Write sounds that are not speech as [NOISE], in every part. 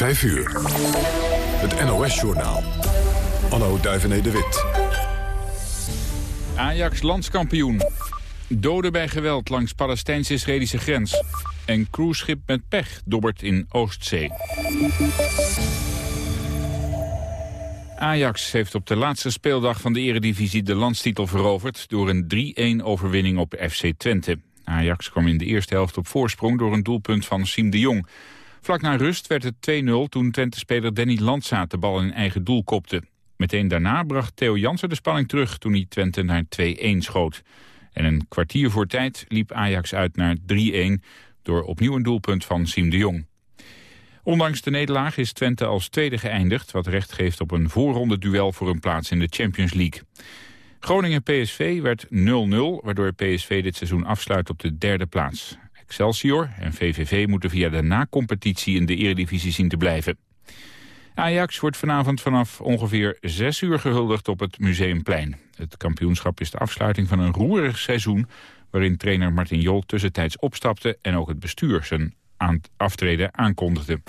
5 uur. Het NOS-journaal. Anno Duivené de Wit. Ajax landskampioen. Doden bij geweld langs Palestijns-Israëlische grens. En cruiseschip met pech dobbert in Oostzee. Ajax heeft op de laatste speeldag van de eredivisie de landstitel veroverd... door een 3-1 overwinning op FC Twente. Ajax kwam in de eerste helft op voorsprong door een doelpunt van Siem de Jong. Vlak na rust werd het 2-0 toen Twente-speler Danny Landsaat de bal in eigen doel kopte. Meteen daarna bracht Theo Jansen de spanning terug toen hij Twente naar 2-1 schoot. En een kwartier voor tijd liep Ajax uit naar 3-1 door opnieuw een doelpunt van Siem de Jong. Ondanks de nederlaag is Twente als tweede geëindigd... wat recht geeft op een voorronde duel voor een plaats in de Champions League. Groningen-PSV werd 0-0, waardoor PSV dit seizoen afsluit op de derde plaats. Excelsior en VVV moeten via de na-competitie in de eredivisie zien te blijven. Ajax wordt vanavond vanaf ongeveer 6 uur gehuldigd op het Museumplein. Het kampioenschap is de afsluiting van een roerig seizoen... waarin trainer Martin Jol tussentijds opstapte... en ook het bestuur zijn aftreden aankondigde.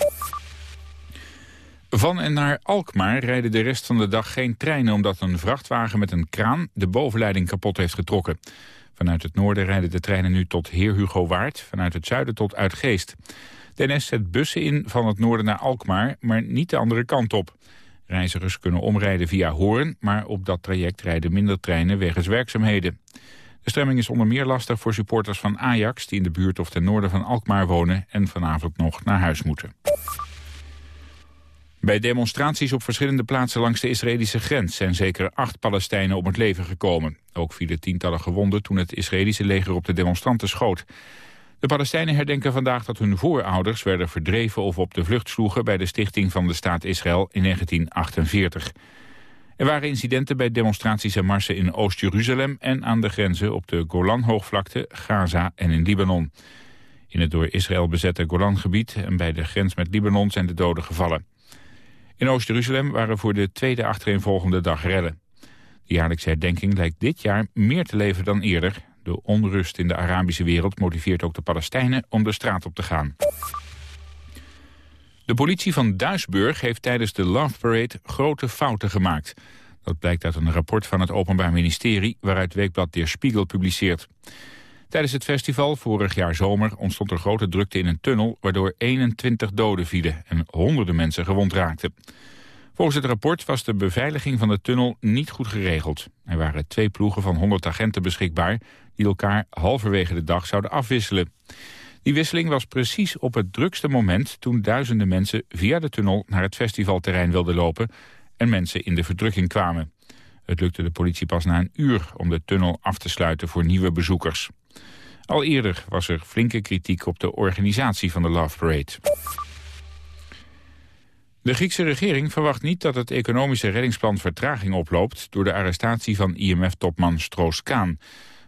Van en naar Alkmaar rijden de rest van de dag geen treinen... omdat een vrachtwagen met een kraan de bovenleiding kapot heeft getrokken. Vanuit het noorden rijden de treinen nu tot Heer Hugo Waard... vanuit het zuiden tot Uitgeest. De NS zet bussen in van het noorden naar Alkmaar, maar niet de andere kant op. Reizigers kunnen omrijden via Hoorn, maar op dat traject rijden minder treinen wegens werkzaamheden. De stemming is onder meer lastig voor supporters van Ajax... die in de buurt of ten noorden van Alkmaar wonen en vanavond nog naar huis moeten. Bij demonstraties op verschillende plaatsen langs de Israëlische grens... zijn zeker acht Palestijnen om het leven gekomen. Ook vielen tientallen gewonden toen het Israëlische leger op de demonstranten schoot. De Palestijnen herdenken vandaag dat hun voorouders werden verdreven... of op de vlucht sloegen bij de stichting van de staat Israël in 1948. Er waren incidenten bij demonstraties en marsen in Oost-Jeruzalem... en aan de grenzen op de Golanhoogvlakte, Gaza en in Libanon. In het door Israël bezette Golangebied en bij de grens met Libanon zijn de doden gevallen. In Oost-Jeruzalem waren voor de tweede achtereenvolgende dag redden. De jaarlijkse herdenking lijkt dit jaar meer te leven dan eerder. De onrust in de Arabische wereld motiveert ook de Palestijnen om de straat op te gaan. De politie van Duisburg heeft tijdens de Love Parade grote fouten gemaakt. Dat blijkt uit een rapport van het Openbaar Ministerie... waaruit Weekblad Der Spiegel publiceert. Tijdens het festival vorig jaar zomer ontstond er grote drukte in een tunnel... waardoor 21 doden vielen en honderden mensen gewond raakten. Volgens het rapport was de beveiliging van de tunnel niet goed geregeld. Er waren twee ploegen van 100 agenten beschikbaar... die elkaar halverwege de dag zouden afwisselen. Die wisseling was precies op het drukste moment... toen duizenden mensen via de tunnel naar het festivalterrein wilden lopen... en mensen in de verdrukking kwamen. Het lukte de politie pas na een uur om de tunnel af te sluiten voor nieuwe bezoekers. Al eerder was er flinke kritiek op de organisatie van de Love Parade. De Griekse regering verwacht niet dat het economische reddingsplan vertraging oploopt... door de arrestatie van IMF-topman Stroos-Kaan.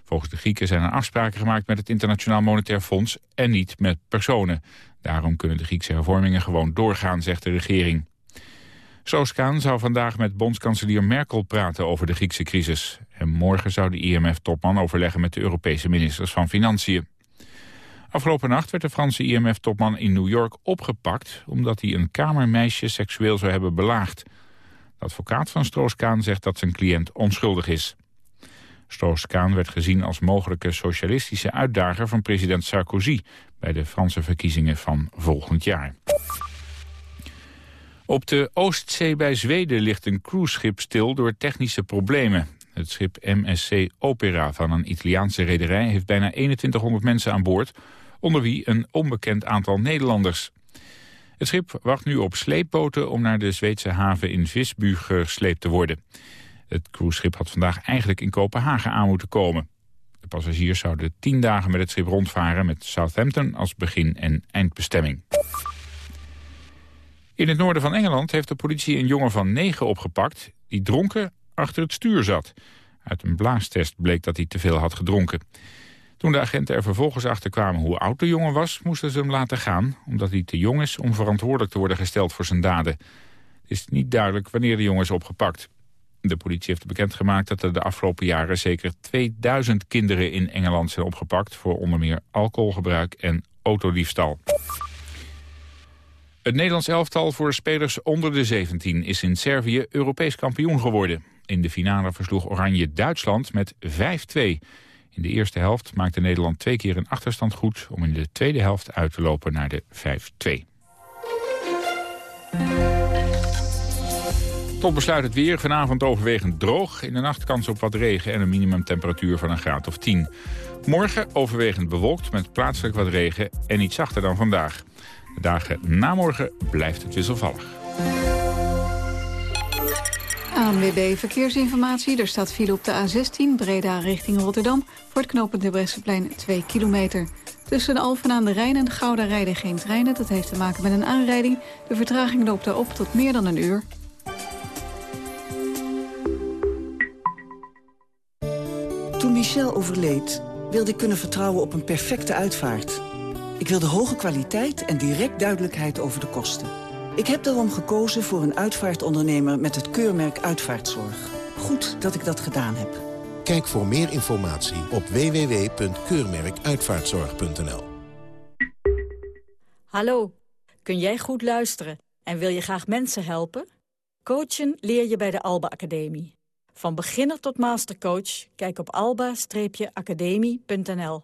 Volgens de Grieken zijn er afspraken gemaakt met het Internationaal Monetair Fonds... en niet met personen. Daarom kunnen de Griekse hervormingen gewoon doorgaan, zegt de regering. Stroos-Kaan zou vandaag met bondskanselier Merkel praten over de Griekse crisis. En morgen zou de IMF-topman overleggen met de Europese ministers van Financiën. Afgelopen nacht werd de Franse IMF-topman in New York opgepakt... omdat hij een kamermeisje seksueel zou hebben belaagd. De advocaat van Stroos-Kaan zegt dat zijn cliënt onschuldig is. Stroos-Kaan werd gezien als mogelijke socialistische uitdager van president Sarkozy... bij de Franse verkiezingen van volgend jaar. Op de Oostzee bij Zweden ligt een cruiseschip stil door technische problemen. Het schip MSC Opera van een Italiaanse rederij heeft bijna 2100 mensen aan boord, onder wie een onbekend aantal Nederlanders. Het schip wacht nu op sleepboten om naar de Zweedse haven in Visby gesleept te worden. Het cruiseschip had vandaag eigenlijk in Kopenhagen aan moeten komen. De passagiers zouden tien dagen met het schip rondvaren met Southampton als begin- en eindbestemming. In het noorden van Engeland heeft de politie een jongen van negen opgepakt... die dronken achter het stuur zat. Uit een blaastest bleek dat hij te veel had gedronken. Toen de agenten er vervolgens achter kwamen hoe oud de jongen was... moesten ze hem laten gaan, omdat hij te jong is om verantwoordelijk te worden gesteld voor zijn daden. Het is niet duidelijk wanneer de jongen is opgepakt. De politie heeft bekendgemaakt dat er de afgelopen jaren zeker 2000 kinderen in Engeland zijn opgepakt... voor onder meer alcoholgebruik en autodiefstal. Het Nederlands elftal voor spelers onder de 17 is in Servië Europees kampioen geworden. In de finale versloeg Oranje Duitsland met 5-2. In de eerste helft maakte Nederland twee keer een achterstand goed... om in de tweede helft uit te lopen naar de 5-2. Tot besluit het weer. Vanavond overwegend droog. In de nacht kans op wat regen en een minimumtemperatuur van een graad of 10. Morgen overwegend bewolkt met plaatselijk wat regen en iets zachter dan vandaag. De dagen na morgen blijft het wisselvallig. ANWB Verkeersinformatie. Er staat file op de A16 Breda richting Rotterdam... voor het knooppunt de Bresseplein 2 kilometer. Tussen Alphen aan de Rijn en Gouda rijden geen treinen. Dat heeft te maken met een aanrijding. De vertraging loopt daarop tot meer dan een uur. Toen Michel overleed, wilde ik kunnen vertrouwen op een perfecte uitvaart. Ik wilde hoge kwaliteit en direct duidelijkheid over de kosten. Ik heb daarom gekozen voor een uitvaartondernemer met het keurmerk Uitvaartzorg. Goed dat ik dat gedaan heb. Kijk voor meer informatie op www.keurmerkuitvaartzorg.nl Hallo, kun jij goed luisteren en wil je graag mensen helpen? Coachen leer je bij de Alba Academie. Van beginner tot mastercoach, kijk op alba-academie.nl.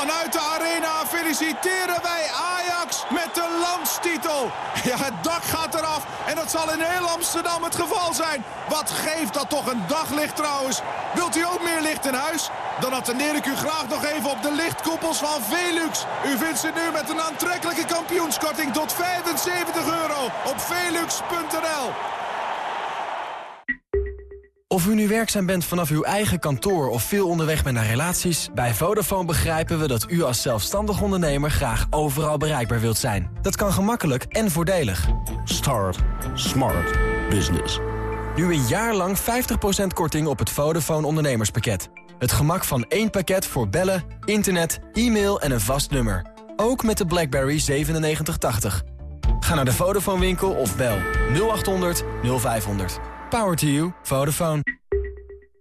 Vanuit de arena feliciteren wij Ajax met de landstitel. Ja, het dak gaat eraf en dat zal in heel Amsterdam het geval zijn. Wat geeft dat toch een daglicht trouwens. Wilt u ook meer licht in huis? Dan attendeer ik u graag nog even op de lichtkoepels van Velux. U vindt ze nu met een aantrekkelijke kampioenskorting tot 75 euro op velux.nl. Of u nu werkzaam bent vanaf uw eigen kantoor of veel onderweg bent naar relaties... bij Vodafone begrijpen we dat u als zelfstandig ondernemer graag overal bereikbaar wilt zijn. Dat kan gemakkelijk en voordelig. Start Smart Business. Nu een jaar lang 50% korting op het Vodafone ondernemerspakket. Het gemak van één pakket voor bellen, internet, e-mail en een vast nummer. Ook met de BlackBerry 9780. Ga naar de Vodafone winkel of bel 0800 0500. Power to you. Vodafone.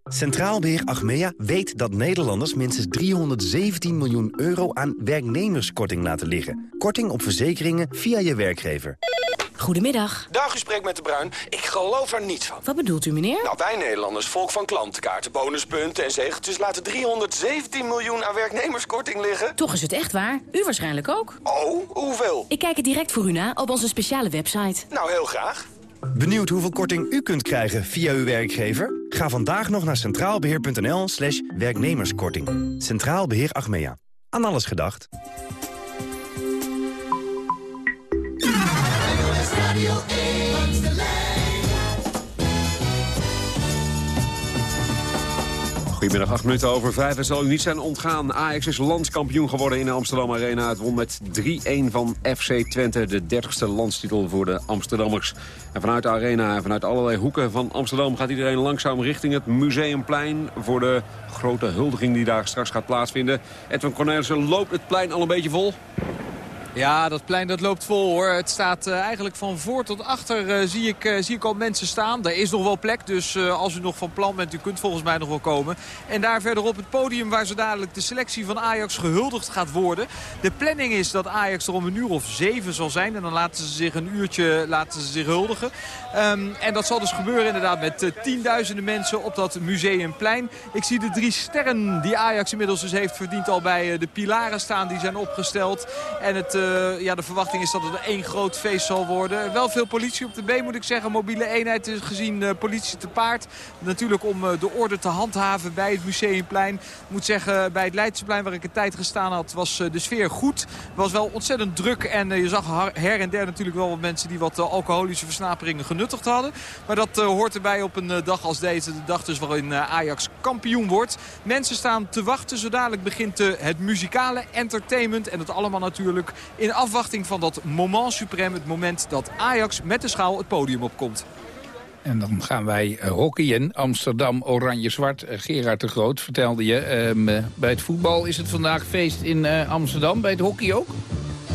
Centraal Beheer Achmea weet dat Nederlanders minstens 317 miljoen euro aan werknemerskorting laten liggen. Korting op verzekeringen via je werkgever. Goedemiddag. Dag, u spreekt met de Bruin. Ik geloof er niets van. Wat bedoelt u, meneer? Nou, wij Nederlanders, volk van klantenkaarten, bonuspunten en zegeltjes... laten 317 miljoen aan werknemerskorting liggen. Toch is het echt waar. U waarschijnlijk ook. Oh, hoeveel? Ik kijk het direct voor u na op onze speciale website. Nou, heel graag. Benieuwd hoeveel korting u kunt krijgen via uw werkgever? Ga vandaag nog naar centraalbeheer.nl slash werknemerskorting. Centraal Beheer Achmea. Aan alles gedacht. Goedemiddag, 8 minuten over 5. Het zal u niet zijn ontgaan. Ajax is landskampioen geworden in de Amsterdam Arena. Het won met 3-1 van FC Twente, de 30ste landstitel voor de Amsterdammers. En vanuit de arena en vanuit allerlei hoeken van Amsterdam... gaat iedereen langzaam richting het Museumplein... voor de grote huldiging die daar straks gaat plaatsvinden. Edwin Cornelissen loopt het plein al een beetje vol. Ja, dat plein dat loopt vol hoor. Het staat uh, eigenlijk van voor tot achter uh, zie, ik, uh, zie ik al mensen staan. Er is nog wel plek, dus als u nog van plan bent, u kunt volgens mij nog wel komen. En daar verderop het podium waar zo dadelijk de selectie van Ajax gehuldigd gaat worden. De planning is dat Ajax er om een uur of zeven zal zijn. En dan laten ze zich een uurtje laten ze zich huldigen. Um, en dat zal dus gebeuren inderdaad met tienduizenden mensen op dat museumplein. Ik zie de drie sterren die Ajax inmiddels dus heeft verdiend al bij de pilaren staan. Die zijn opgesteld. En het ja, de verwachting is dat het één groot feest zal worden. Wel veel politie op de been moet ik zeggen. Mobiele eenheid gezien uh, politie te paard. Natuurlijk om uh, de orde te handhaven bij het Museumplein. Ik moet zeggen, bij het Leidseplein waar ik een tijd gestaan had... was de sfeer goed. Was wel ontzettend druk. En je zag her en der natuurlijk wel wat mensen... die wat alcoholische versnaperingen genuttigd hadden. Maar dat hoort erbij op een dag als deze. De dag dus waarin Ajax kampioen wordt. Mensen staan te wachten. Zo dadelijk begint het muzikale entertainment. En dat allemaal natuurlijk in afwachting van dat moment suprem. Het moment dat Ajax met de schaal het podium opkomt. En dan gaan wij uh, hockeyen. Amsterdam, oranje-zwart. Uh, Gerard de Groot vertelde je. Uh, bij het voetbal is het vandaag feest in Amsterdam. Bij het hockey ook?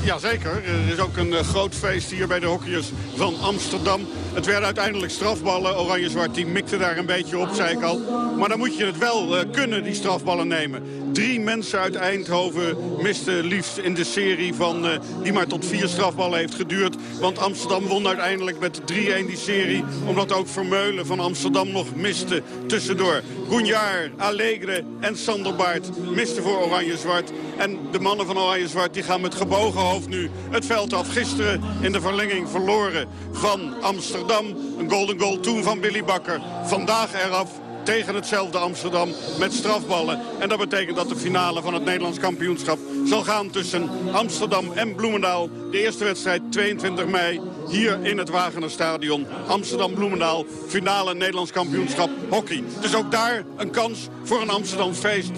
Jazeker. Er is ook een groot feest hier bij de hockeyers van Amsterdam. Het werden uiteindelijk strafballen. Oranje-zwart die mikte daar een beetje op, zei ik al. Maar dan moet je het wel uh, kunnen, die strafballen nemen. Drie mensen uit Eindhoven misten liefst in de serie van, uh, die maar tot vier strafballen heeft geduurd. Want Amsterdam won uiteindelijk met 3-1 die serie. Omdat ook Vermeulen van Amsterdam nog miste tussendoor. Goenjaar, Allegre en Sander Baart misten voor Oranje-zwart. En de mannen van Oranje-zwart die gaan met gebogen hoofd nu het veld af. Gisteren in de verlenging verloren van Amsterdam. Een golden goal toen van Billy Bakker. Vandaag eraf tegen hetzelfde Amsterdam met strafballen. En dat betekent dat de finale van het Nederlands kampioenschap zal gaan tussen Amsterdam en Bloemendaal. De eerste wedstrijd 22 mei hier in het Wagenerstadion. Amsterdam-Bloemendaal, finale Nederlands kampioenschap hockey. Dus ook daar een kans voor een Amsterdams feest.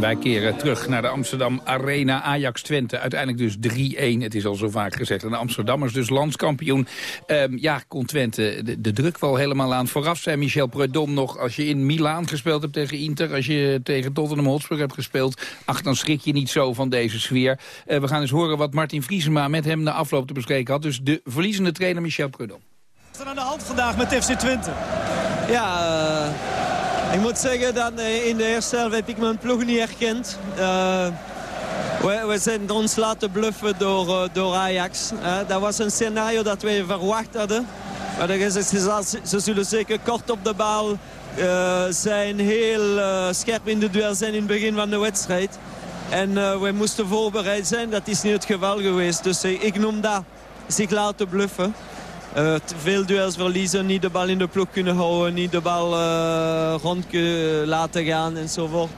Wij keren terug naar de Amsterdam Arena Ajax Twente. Uiteindelijk dus 3-1. Het is al zo vaak gezegd. En de Amsterdammers dus landskampioen. Um, ja, kon Twente de, de, druk wel helemaal aan. Vooraf zei Michel Preudom nog... als je in Milaan gespeeld hebt tegen Inter... als je tegen Tottenham Hotspur hebt gespeeld... ach, dan schrik je niet zo van deze sfeer. Uh, we gaan eens horen wat Martin Vriesema met hem na afloop te bespreken had. Dus de verliezende trainer Michel Preudom. Wat is er aan de hand vandaag met FC Twente? Ja... Uh... Ik moet zeggen dat in de eerste helft heb ik mijn ploeg niet herkend. Uh, we, zijn ons laten bluffen door, uh, door Ajax. Uh, dat was een scenario dat wij verwacht hadden. Maar ze, zullen zeker kort op de bal zijn. Heel scherp in de duel zijn in het begin van de wedstrijd. En we moesten voorbereid zijn. Dat is niet het geval geweest. Dus ik noem dat zich laten bluffen. Uh, veel duels verliezen, niet de bal in de ploeg kunnen houden, niet de bal uh, rond laten gaan enzovoort.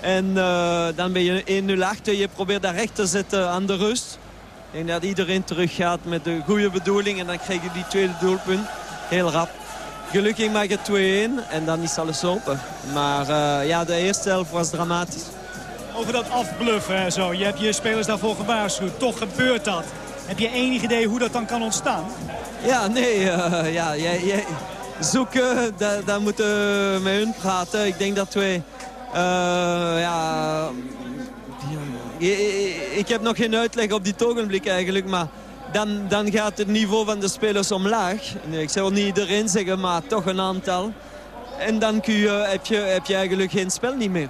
En uh, dan ben je 1-0 achter, je probeert daar recht te zetten aan de rust. Denk dat iedereen teruggaat met de goede bedoeling en dan krijg je die tweede doelpunt heel rap. Gelukkig maak je 2-1 en dan is alles open. Maar ja, de eerste helft was dramatisch. Over dat afbluffen en zo, je hebt je spelers daarvoor gewaarschuwd. Toch gebeurt dat. Heb je enig idee hoe dat dan kan ontstaan? Ja, nee. Uh, ja, jij, jij, zoeken, daar, moeten we met hun praten. Ik denk dat wij... Uh, ja, ik heb nog geen uitleg op dit ogenblik eigenlijk, maar dan, dan gaat het niveau van de spelers omlaag. Ik zal niet iedereen zeggen, maar toch een aantal. En dan kun je, heb, je, heb je eigenlijk geen spel niet meer.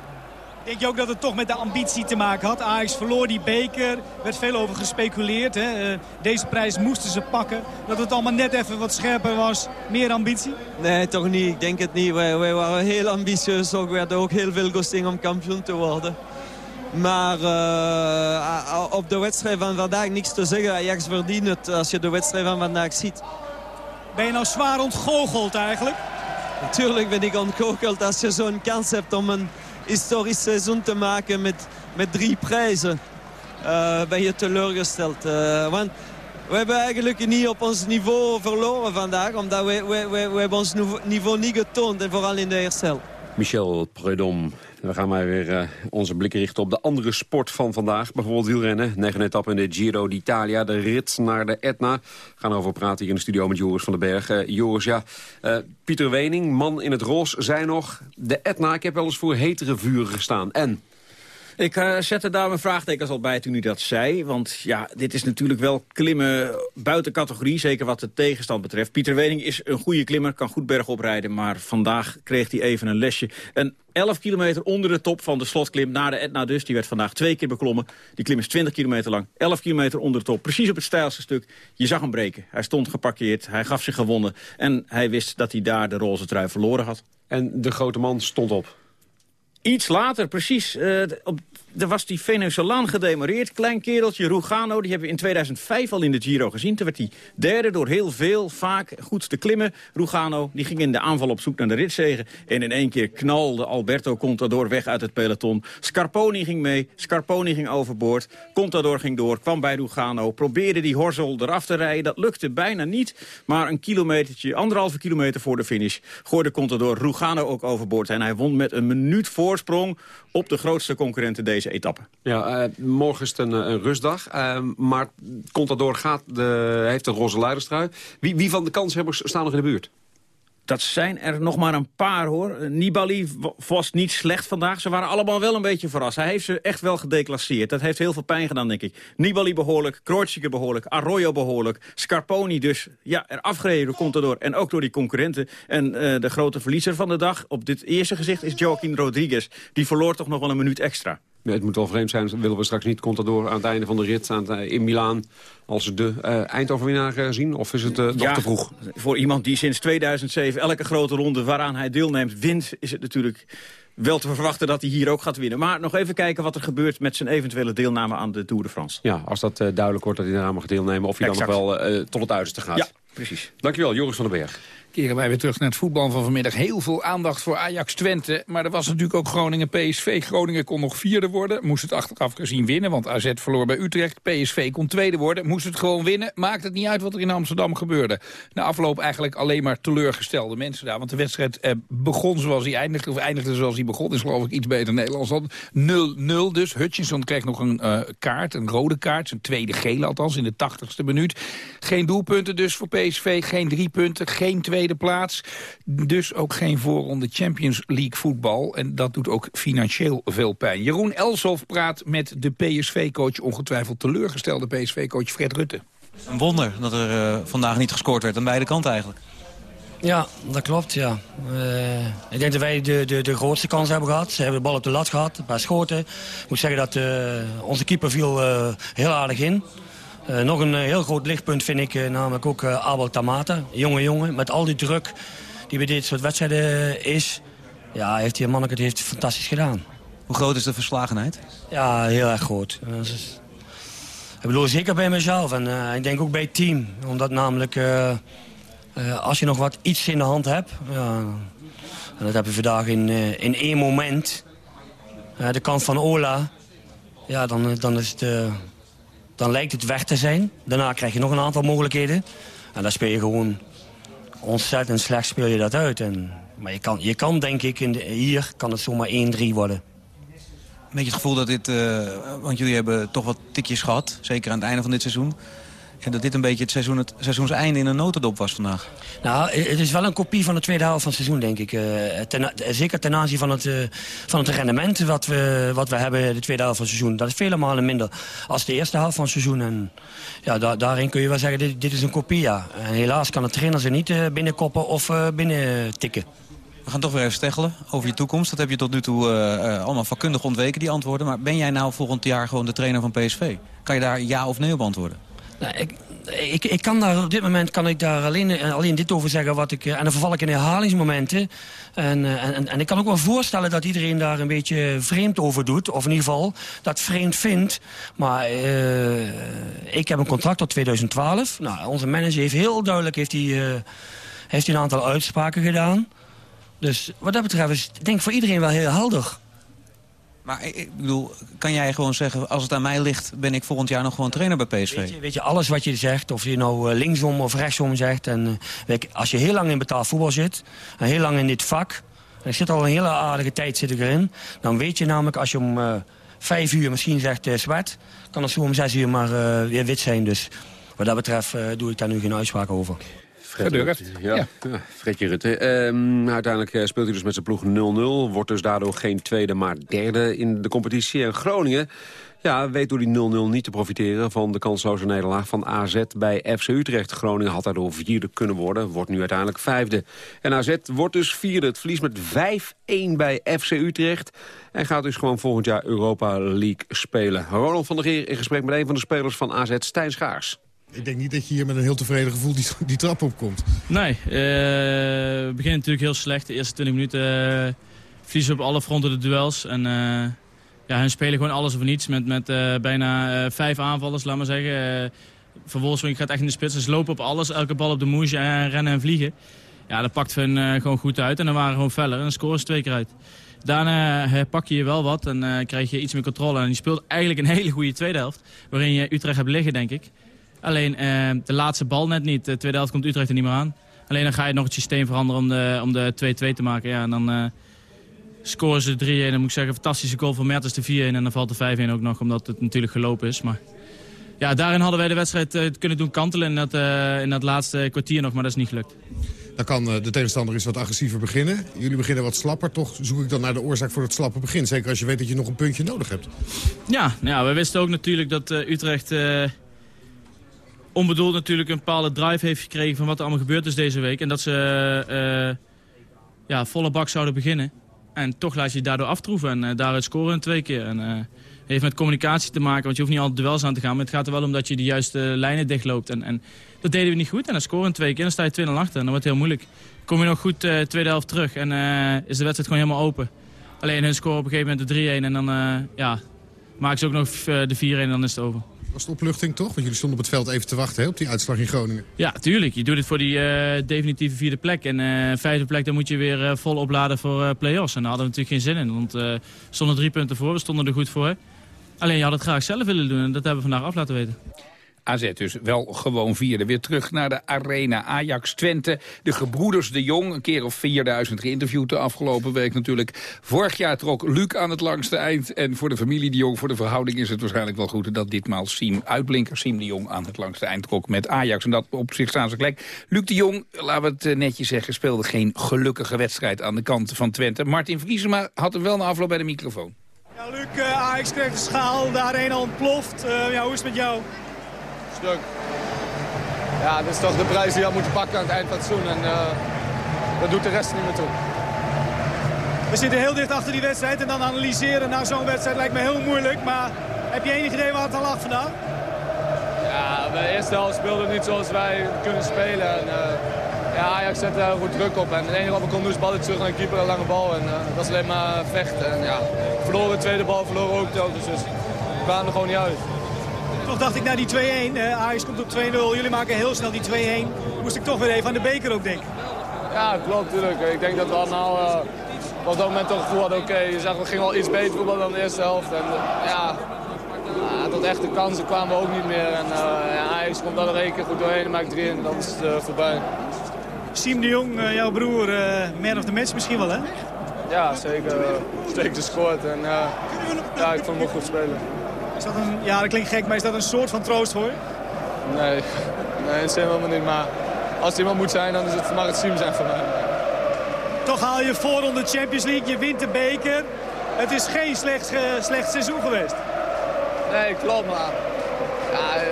Denk je ook dat het toch met de ambitie te maken had? Ajax verloor die beker, er werd veel over gespeculeerd. Hè? Eh, deze prijs moesten ze pakken. Dat het allemaal net even wat scherper was. Meer ambitie? Nee, toch niet. Ik denk het niet. Wij, wij waren heel ambitieus. Ook, we hadden ook heel veel goesting om kampioen te worden. Maar uh, op de wedstrijd van vandaag niks te zeggen. Ajax verdient het als je de wedstrijd van vandaag ziet. Ben je nou zwaar ontgoocheld eigenlijk? Natuurlijk ben ik ontgoocheld als je zo'n kans hebt om een historisch seizoen te maken met, met drie prijzen. Uh, ben je teleurgesteld. Uh, want we hebben eigenlijk niet op ons niveau verloren vandaag. Omdat we, we, we, we hebben ons niveau niet getoond. En vooral in de eerste helft. Michel Predom. Dan gaan wij weer uh, onze blikken richten op de andere sport van vandaag. Bijvoorbeeld wielrennen. Negen etappe in de Giro d'Italia. De rit naar de Etna. We gaan over praten hier in de studio met Joris van den Berg. Uh, Joris, ja, uh, Pieter Wening, man in het roze, zei nog... de Etna, ik heb wel eens voor hetere vuren gestaan. En... Ik uh, zette daar mijn vraagtekens al bij toen u dat zei. Want ja, dit is natuurlijk wel klimmen buiten categorie. Zeker wat de tegenstand betreft. Pieter Wening is een goede klimmer, kan goed bergop rijden. Maar vandaag kreeg hij even een lesje. Een 11 kilometer onder de top van de slotklim naar de Etna dus. Die werd vandaag twee keer beklommen. Die klim is 20 kilometer lang. 11 kilometer onder de top. Precies op het stijlste stuk. Je zag hem breken. Hij stond geparkeerd. Hij gaf zich gewonnen. En hij wist dat hij daar de roze trui verloren had. En de grote man stond op. Iets later, precies. Uh, op er was die Venezolaan gedemareerd. Klein kereltje, Rugano, die hebben we in 2005 al in de Giro gezien. Toen werd hij derde door heel veel, vaak goed te klimmen. Rugano, die ging in de aanval op zoek naar de ritzegen. En in één keer knalde Alberto Contador weg uit het peloton. Scarponi ging mee, Scarponi ging overboord. Contador ging door, kwam bij Rugano, probeerde die horzel eraf te rijden. Dat lukte bijna niet, maar een kilometertje, anderhalve kilometer voor de finish... gooide Contador Rugano ook overboord. En hij won met een minuut voorsprong op de grootste concurrenten deze etappe. Ja, uh, morgen is het een, een rustdag. Uh, maar Contador gaat de, heeft een roze leiderstrui. Wie, wie van de kanshebbers staan nog in de buurt? Dat zijn er nog maar een paar, hoor. Nibali was niet slecht vandaag. Ze waren allemaal wel een beetje verrast. Hij heeft ze echt wel gedeclasseerd. Dat heeft heel veel pijn gedaan, denk ik. Nibali behoorlijk, Kreutzige behoorlijk, Arroyo behoorlijk. Scarponi dus, ja, er afgereden door Contador en ook door die concurrenten. En uh, de grote verliezer van de dag op dit eerste gezicht is Joaquin Rodriguez. Die verloor toch nog wel een minuut extra. Het moet wel vreemd zijn, willen we straks niet Contador aan het einde van de rit aan het, in Milaan als de uh, eindoverwinnaar zien? Of is het uh, nog te vroeg? Voor iemand die sinds 2007 elke grote ronde waaraan hij deelneemt wint... is het natuurlijk wel te verwachten dat hij hier ook gaat winnen. Maar nog even kijken wat er gebeurt met zijn eventuele deelname aan de Tour de France. Ja, als dat uh, duidelijk wordt dat hij daar mag deelnemen... of hij exact. dan nog wel tot het uiterste gaat. Ja, precies. Dankjewel, Joris van den Berg keren wij weer terug naar het voetbal van vanmiddag. Heel veel aandacht voor Ajax-Twente. Maar er was natuurlijk ook Groningen-PSV. Groningen kon nog vierde worden. Moest het achteraf gezien winnen, want AZ verloor bij Utrecht. PSV kon tweede worden. Moest het gewoon winnen. Maakt het niet uit wat er in Amsterdam gebeurde. Na afloop eigenlijk alleen maar teleurgestelde mensen daar. Want de wedstrijd eh, begon zoals hij eindigde. Of eindigde zoals hij begon. Is geloof ik iets beter Nederlands dan 0-0 dus. Hutchinson kreeg nog een uh, kaart, een rode kaart. Zijn tweede gele althans in de tachtigste minuut. Geen doelpunten dus voor PSV. Geen drie punten. Geen tweede plaats. Dus ook geen voorronde Champions League voetbal. En dat doet ook financieel veel pijn. Jeroen Elsof praat met de PSV-coach, ongetwijfeld teleurgestelde PSV-coach Fred Rutte. Een wonder dat er uh, vandaag niet gescoord werd aan beide kanten eigenlijk. Ja, dat klopt, ja. Uh, ik denk dat wij de, de, de grootste kans hebben gehad. Ze hebben de bal op de lat gehad, een paar schoten. Ik moet zeggen dat uh, onze keeper viel heel aardig in. Uh, nog een uh, heel groot lichtpunt vind ik uh, namelijk ook Abel Tamata. Jonge jongen, met al die druk die bij dit soort wedstrijden is. Ja, heeft die manneke het heeft fantastisch gedaan. Hoe groot is de verslagenheid? Ja, heel erg groot. Is, ik bedoel, zeker bij mezelf en ik denk ook bij het team. Omdat namelijk, als je nog wat iets in de hand hebt... Ja, en dat heb je vandaag in, in één moment... de kant van Ola... Ja, dan, dan is het dan lijkt het weg te zijn. Daarna krijg je nog een aantal mogelijkheden. En dan speel je gewoon ontzettend slecht speel je dat uit. En, maar je kan, je kan denk ik, in hier kan het zomaar 1-3 worden. Een beetje het gevoel dat dit, uh, want jullie hebben toch wat tikjes gehad. Zeker aan het einde van dit seizoen. En dat dit een beetje het, seizoen, het seizoenseinde in een notendop was vandaag. Nou, het is wel een kopie van de tweede helft van het seizoen, denk ik. Uh, ten, zeker ten aanzien van het, uh, van het rendement wat we, wat we hebben de tweede helft van het seizoen. Dat is vele malen minder als de eerste helft van het seizoen. En ja, da daarin kun je wel zeggen, dit, dit is een kopie, ja. En helaas kan de trainer ze niet uh, binnenkoppen of binnen tikken. We gaan toch weer even steggelen over je toekomst. Dat heb je tot nu toe allemaal vakkundig ontweken, die antwoorden. Maar ben jij nou volgend jaar gewoon de trainer van PSV? Kan je daar ja of nee op antwoorden? Nou, ik, ik, kan daar op dit moment kan ik daar alleen, eh, alleen dit over zeggen. Wat ik, eh, en dan verval ik in herhalingsmomenten. En, eh, en, en ik kan ook wel voorstellen dat iedereen daar een beetje vreemd over doet. Of in ieder geval dat vreemd vindt. Maar ik heb een contract tot 2012. Nou, onze manager heeft heel duidelijk heeft hij, heeft hij een aantal uitspraken gedaan. Dus wat dat betreft is denk ik voor iedereen wel heel helder. Maar ik bedoel, kan jij gewoon zeggen, als het aan mij ligt... ben ik volgend jaar nog gewoon trainer bij PSV? Weet je, weet je alles wat je zegt, of je nou eh, linksom of rechtsom zegt... En, uh, als je heel lang in betaald voetbal zit, en heel lang in dit vak... en ik zit al een hele aardige tijd zit ik erin... dan weet je namelijk, als je om uh, vijf uur misschien zegt uh, zwart... kan het zo om zes uur maar weer wit zijn. Dus wat dat betreft doe ik daar nu geen uitspraak over. Fred Ja, ja. [LAUGHS] Fredje Rutte. Ehm, uiteindelijk eh, speelt hij dus met zijn ploeg 0-0. Wordt dus daardoor geen tweede, maar derde in de competitie. En Groningen ja, weet door die 0-0 niet te profiteren van de kansloze nederlaag van AZ bij FC Utrecht. Groningen had daardoor vierde kunnen worden, wordt nu uiteindelijk vijfde. En AZ wordt dus vierde. Het verlies met 5-1 bij FC Utrecht. En gaat dus gewoon volgend jaar Europa League spelen. Ronald van der Geer in gesprek met een van de spelers van AZ, Stijn Schaars. Ik denk niet dat je hier met een heel tevreden gevoel die, [LAUGHS] die trap opkomt. Nee, uh, we beginnen natuurlijk heel slecht. De eerste 20 minuten uh, verliezen op alle fronten de duels. En uh, ja, hun spelen gewoon alles of niets met, met bijna vijf aanvallers, laat maar zeggen. Van Wolfswing gaat echt in de spits. Ze lopen op alles, elke bal op de moesje en rennen en vliegen. Ja, dat pakt hun gewoon goed uit. En dan waren gewoon feller en dan scoren ze twee keer uit. Daarna pak je je wel wat en krijg je iets meer controle. En die speelt eigenlijk een [LAUGHS] hele goede tweede helft. Waarin je Utrecht hebt liggen, denk ik. Alleen uh, de laatste bal net niet. De tweede helft komt Utrecht er niet meer aan. Alleen dan ga je nog het systeem veranderen om de, om de 2-2 te maken. Ja, en dan uh, scoren ze 3-1. Dan moet ik zeggen, fantastische goal van Mertens de 4-1. En dan valt de 5-1 ook nog, omdat het natuurlijk gelopen is. Maar ja, daarin hadden wij de wedstrijd uh, kunnen doen kantelen in dat, in dat laatste kwartier nog. Maar dat is niet gelukt. Dan kan eh, de tegenstander eens wat agressiever beginnen. Jullie beginnen wat slapper. Toch zoek ik dan naar de oorzaak voor het slappe begin. Zeker als je weet dat je nog een puntje nodig hebt. Ja, nou ja we wisten ook natuurlijk dat eh, Utrecht eh, onbedoeld natuurlijk een bepaalde drive heeft gekregen van wat er allemaal gebeurd is deze week. En dat ze eh, ja, volle bak zouden beginnen. En toch laat je je daardoor aftroeven en uh, daaruit scoren twee keer. En heeft met communicatie te maken, want je hoeft niet altijd duels aan te gaan. Maar het gaat er wel om dat je de juiste lijnen dichtloopt. En, en dat deden we niet goed. En dan scoren twee keer en dan sta je 2 0 achter. En dan wordt het heel moeilijk. Kom je nog goed uh, tweede helft terug en is de wedstrijd gewoon helemaal open. Alleen hun scoren op een gegeven moment de 3-1 en dan ja, maken ze ook nog de 4-1 en dan is het over. Was de opluchting toch? Want jullie stonden op het veld even te wachten hè, op die uitslag in Groningen. Ja, tuurlijk. Je doet het voor die uh, definitieve vierde plek. En uh, vijfde plek, dan moet je weer uh, vol opladen voor play-offs. En daar hadden we natuurlijk geen zin in. Want we stonden drie punten voor, we stonden er goed voor. Alleen je had het graag zelf willen doen en dat hebben we vandaag af laten weten. AZ dus wel gewoon vierde. Weer terug naar de arena. Ajax Twente, de gebroeders de Jong. Een keer of 4000 geïnterviewd de afgelopen week natuurlijk. Vorig jaar trok Luc aan het langste eind. En voor de familie de Jong, voor de verhouding is het waarschijnlijk wel goed... dat ditmaal Siem Uitblinker, Siem de Jong aan het langste eind trok met Ajax. En dat op zich staan ze gelijk. Luc de Jong, laten we het netjes zeggen, speelde geen gelukkige wedstrijd aan de kant van Twente. Martin Vriesema had hem wel na afloop bij de microfoon. Ja, Luc, uh, Ajax kreeg de schaal, daar een al ontploft. Uh, ja, hoe is het met jou? Stuk. Ja, dit is toch de prijs die je had moeten pakken aan het eind van het seizoen. En uh, dat doet de rest niet meer toe. We zitten heel dicht achter die wedstrijd. En dan analyseren na zo'n wedstrijd lijkt me heel moeilijk. Maar heb je enig idee waar het al lag vandaag? Ja, de eerste helft speelde niet zoals wij kunnen spelen. En, uh, ja, Ajax zette daar goed druk op. En de enige wat we konden doen is ballen terug naar de keeper, een lange bal. En uh, dat is alleen maar vechten. En ja, verloren de tweede bal, verloren ook telkens. Dus we kwamen er gewoon niet uit. Toch dacht ik na die 2-1, uh, Ajax komt op 2-0, jullie maken heel snel die 2-1. Moest ik toch weer even aan de beker ook denken. Ja, klopt natuurlijk. Ik denk dat we allemaal uh, op dat moment toch het gevoel hadden, oké, okay, je zag we gingen wel iets beter voetballen dan de eerste helft. En uh, ja, tot echte kansen kwamen we ook niet meer. En ja, Ajax komt dan er één keer goed doorheen en maakt 3 en dan is het voorbij. Siem de Jong, jouw broer, man of the match misschien wel hè? Ja, zeker. Zeker gescoord en ja, ik vond hem ook goed spelen. Is dat een, ja, dat klinkt gek, maar is dat een soort van troost voor je? Nee, nee dat is helemaal niet. Maar als er iemand moet zijn, dan is het, mag het Siem zijn voor mij. Toch haal je voorronde Champions League, je wint de beker. Het is geen slecht, slecht seizoen geweest. Nee, klopt, maar... Ja,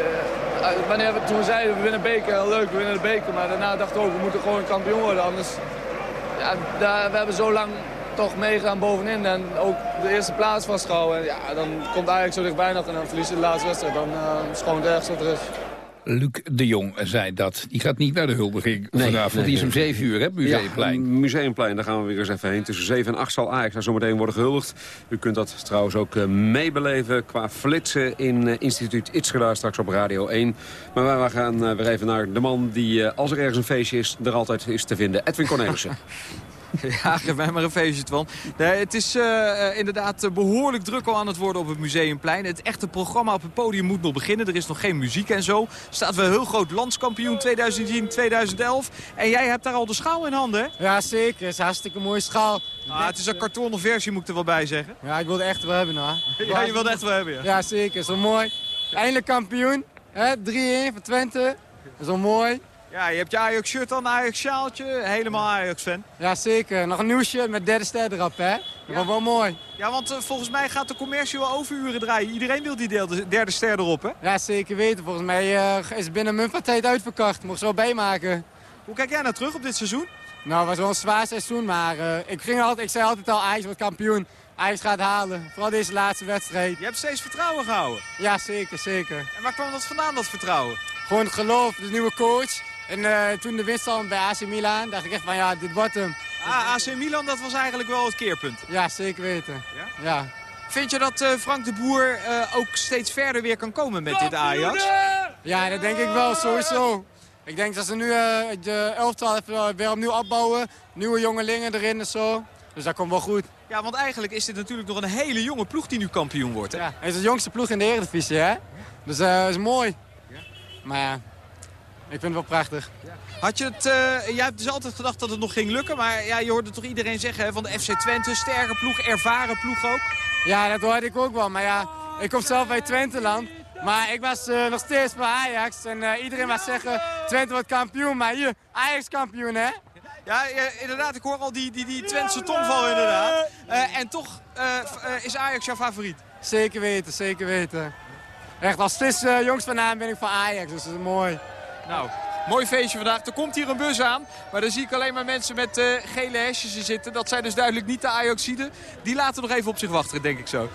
uh, wanneer we, toen we zeiden, we winnen beker, leuk, we winnen de beker. Maar daarna dachten we ook, we moeten gewoon kampioen worden. Anders, ja, daar, we hebben zo lang toch meegaan bovenin en ook de eerste plaats vastgehouden. Ja, dan komt Ajax zo dichtbij nog en dan verlies je de laatste wedstrijd. Dan uh, is het gewoon het ergste wat er is. Luc de Jong zei dat. Die gaat niet naar de huldiging nee, vanavond. Nee, die is om 7 uur, hè, Museumplein. Ja, Museumplein, daar gaan we weer eens even heen. Tussen 7 en 8 zal Ajax daar zometeen worden gehuldigd. U kunt dat trouwens ook uh, meebeleven qua flitsen in uh, instituut Itzgeda straks op Radio 1. Maar wij gaan uh, weer even naar de man die, als er ergens een feestje is, er altijd is te vinden. Edwin Cornelissen. [LAUGHS] [LAUGHS] Ja, geef mij maar een feestje, Twan. Nee, het is uh, inderdaad behoorlijk druk al aan het worden op het Museumplein. Het echte programma op het podium moet nog beginnen. Er is nog geen muziek en zo. Staat wel heel groot landskampioen 2010-2011. En jij hebt daar al de schaal in handen, hè? Ja, zeker. Het is een hartstikke mooie schaal. Ah, het is een kartonnen versie, moet ik er wel bij zeggen. Ja, ik wilde echt wel hebben, nou. [LAUGHS] ja, je wilde echt wel hebben, ja. Ja, zeker. Zo mooi. Eindelijk kampioen. 3-1 voor Twente. Dat is wel mooi. Ja, je hebt je Ajax-shirt aan, Ajax-sjaaltje. Helemaal Ajax-fan. Ja, zeker. Nog een nieuw shirt met derde ster erop, hè? Dat ja. wel mooi. Ja, want uh, volgens mij gaat de commercie wel overuren draaien. Iedereen wil die derde, derde ster erop, hè? Ja, zeker weten. Volgens mij uh, is binnen een tijd uitverkocht. Mocht zo bijmaken. Hoe kijk jij nou terug op dit seizoen? Nou, het was wel een zwaar seizoen, maar uh, ik, ging altijd, ik zei altijd al, Ajax wordt kampioen. Ajax gaat halen. Vooral deze laatste wedstrijd. Je hebt steeds vertrouwen gehouden? Ja, zeker, zeker. En waar kwam dat vandaan, dat vertrouwen? Gewoon het geloof, de nieuwe coach. En uh, toen de winst bij AC Milan, dacht ik echt van ja, dit wordt hem. Ah, AC Milan, dat was eigenlijk wel het keerpunt. Ja, zeker weten. Ja? ja. Vind je dat uh, Frank de Boer uh, ook steeds verder weer kan komen met dit Ajax? Ja, dat denk ik wel, sowieso. Ik denk dat ze nu de elftal even weer opnieuw opbouwen. Nieuwe jongelingen erin en zo. Dus dat komt wel goed. Ja, want eigenlijk is dit natuurlijk nog een hele jonge ploeg die nu kampioen wordt. Hè? Ja, hij is de jongste ploeg in de Eredivisie, hè? Dus dat is mooi. Ja. Maar ja, ik vind het wel prachtig. Had je het, uh, jij hebt dus altijd gedacht dat het nog ging lukken. Maar ja, je hoorde toch iedereen zeggen hè, van de FC Twente. Sterke ploeg, ervaren ploeg ook. Ja, dat hoorde ik ook wel. Maar ja, ik kom zelf bij Twenteland. Maar ik was uh, nog steeds bij Ajax. En uh, iedereen was zeggen, Twente wordt kampioen. Maar hier, Ajax kampioen hè. Ja, inderdaad, ik hoor al die, die, die Twentse tongval inderdaad. Uh, en toch is Ajax jouw favoriet? Zeker weten, zeker weten. Echt, als uh, jongs vandaan ben ik van Ajax, dus dat is mooi. Nou, mooi feestje vandaag. Er komt hier een bus aan, maar dan zie ik alleen maar mensen met uh, gele hesjes zitten. Dat zijn dus duidelijk niet de Ajaxiden. Die laten nog even op zich wachten, denk ik zo.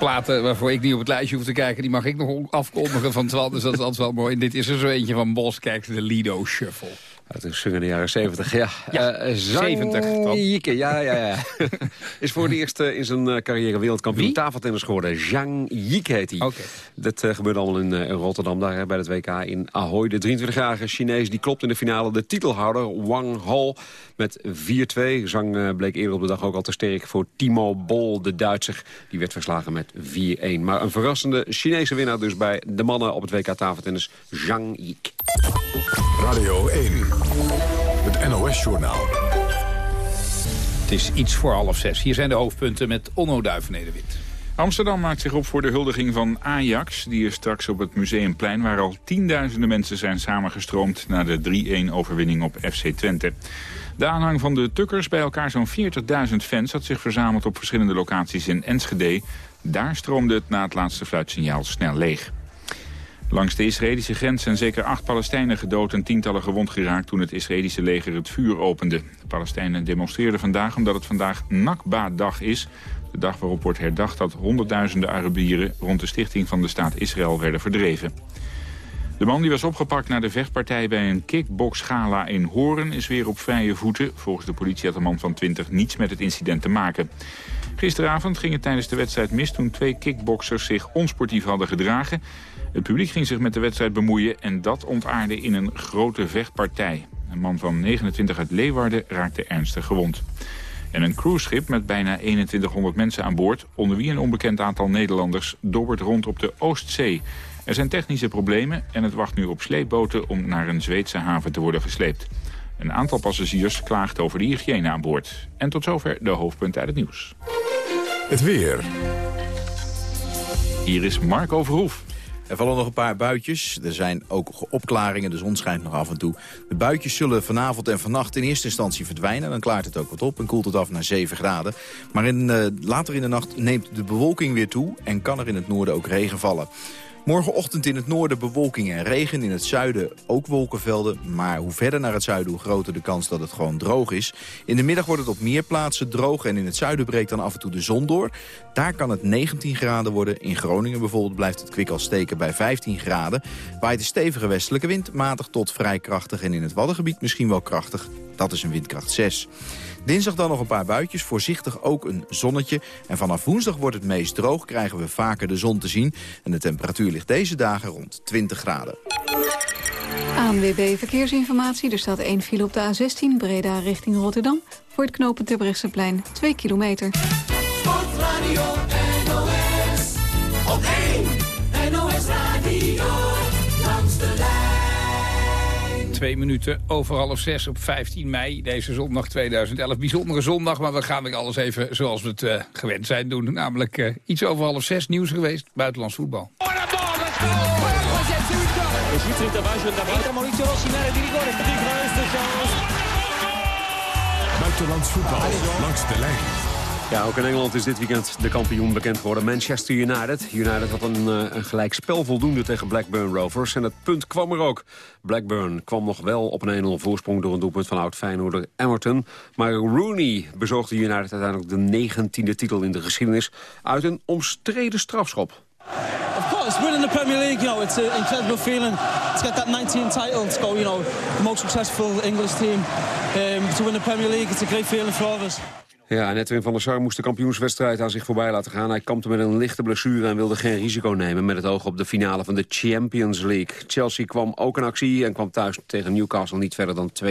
Platen waarvoor ik niet op het lijstje hoef te kijken... die mag ik nog afkondigen van Twan, dus dat is altijd wel mooi. En dit is er zo eentje van Bos, kijk, de Lido Shuffle. Uit de jaren 70, ja. Ja, Eh, 70 dan. Jieke, ja, ja, ja. [LAUGHS] is voor het eerst eh, in zijn eh, carrière wereldkampioen tafeltennis geworden. Zhang Yik heet hij. Dat gebeurde allemaal in, eh, in Rotterdam, daar bij het WK in Ahoy. De 23-jarige Chinees die klopt in de finale de titelhouder Wang Hall met 4-2. Zhang bleek eerder op de dag ook al te sterk voor Timo Bol, de Duitser. Die werd verslagen met 4-1. Maar een verrassende Chinese winnaar dus bij de mannen op het WK tafeltennis. Zhang Yik. Radio 1, het NOS-journaal. Het is iets voor half zes. Hier zijn de hoofdpunten met Onno Duivenederwit. Amsterdam maakt zich op voor de huldiging van Ajax. Die is straks op het Museumplein waar al tienduizenden mensen zijn samengestroomd... na de 3-1 overwinning op FC Twente. De aanhang van de Tukkers, bij elkaar zo'n 40.000 fans... had zich verzameld op verschillende locaties in Enschede. Daar stroomde het na het laatste fluitsignaal snel leeg. Langs de Israëlische grens zijn zeker acht Palestijnen gedood en tientallen gewond geraakt toen het Israëlische leger het vuur opende. De Palestijnen demonstreerden vandaag omdat het vandaag Nakba-dag is. De dag waarop wordt herdacht dat honderdduizenden Arabieren rond de stichting van de staat Israël werden verdreven. De man die was opgepakt na de vechtpartij bij een kickboxgala in Horen is weer op vrije voeten. Volgens de politie had de man van 20 niets met het incident te maken. Gisteravond ging het tijdens de wedstrijd mis toen twee kickboxers zich onsportief hadden gedragen. Het publiek ging zich met de wedstrijd bemoeien en dat ontaarde in een grote vechtpartij. Een man van 29 uit Leeuwarden raakte ernstig gewond. En een cruiseschip met bijna 2100 mensen aan boord... onder wie een onbekend aantal Nederlanders... dobbert rond op de Oostzee. Er zijn technische problemen en het wacht nu op sleepboten... om naar een Zweedse haven te worden gesleept. Een aantal passagiers klaagt over de hygiëne aan boord. En tot zover de hoofdpunten uit het nieuws. Het weer. Hier is Marco Verhoef. Er vallen nog een paar buitjes. Er zijn ook opklaringen. De zon schijnt nog af en toe. De buitjes zullen vanavond en vannacht in eerste instantie verdwijnen. Dan klaart het ook wat op en koelt het af naar 7 graden. Maar in, uh, later in de nacht neemt de bewolking weer toe... en kan er in het noorden ook regen vallen. Morgenochtend in het noorden bewolking en regen. In het zuiden ook wolkenvelden. Maar hoe verder naar het zuiden, hoe groter de kans dat het gewoon droog is. In de middag wordt het op meer plaatsen droog. En in het zuiden breekt dan af en toe de zon door. Daar kan het 19 graden worden. In Groningen bijvoorbeeld blijft het kwik al steken bij 15 graden. Waait de stevige westelijke wind, matig tot vrij krachtig. En in het Waddengebied misschien wel krachtig. Dat is een windkracht 6. Dinsdag dan nog een paar buitjes, voorzichtig ook een zonnetje. En vanaf woensdag wordt het meest droog, krijgen we vaker de zon te zien. En de temperatuur ligt deze dagen rond 20 graden. ANWB Verkeersinformatie. Er staat één file op de A16, Breda richting Rotterdam. Voor het knopen Terbrechtseplein 2 kilometer. Sportradio Twee minuten over half zes op 15 mei, deze zondag 2011. Bijzondere zondag, maar we gaan weer alles even zoals we het eh, gewend zijn doen. Namelijk eh, iets over half zes nieuws geweest, buitenlands voetbal. Buitenlands voetbal langs de lijn. Ja, ook in Engeland is dit weekend de kampioen bekend geworden. Manchester United. United had een, eh, een gelijk spel voldoende tegen Blackburn Rovers. En het punt kwam er ook. Blackburn kwam nog wel op een 1-0 voorsprong door een doelpunt van oud-Feyenoorder Emerton. Maar Rooney bezorgde United uiteindelijk de 19e titel in de geschiedenis... uit een omstreden strafschop. Of course, winning the Premier League, you know, it's an incredible feeling to get that 19 title, to go, you know, the most successful English team um, to win the Premier League. It's a great feeling for all us. Ja, en Edwin van der Sar moest de kampioenswedstrijd aan zich voorbij laten gaan. Hij kampte met een lichte blessure en wilde geen risico nemen... met het oog op de finale van de Champions League. Chelsea kwam ook in actie en kwam thuis tegen Newcastle niet verder dan 2-2.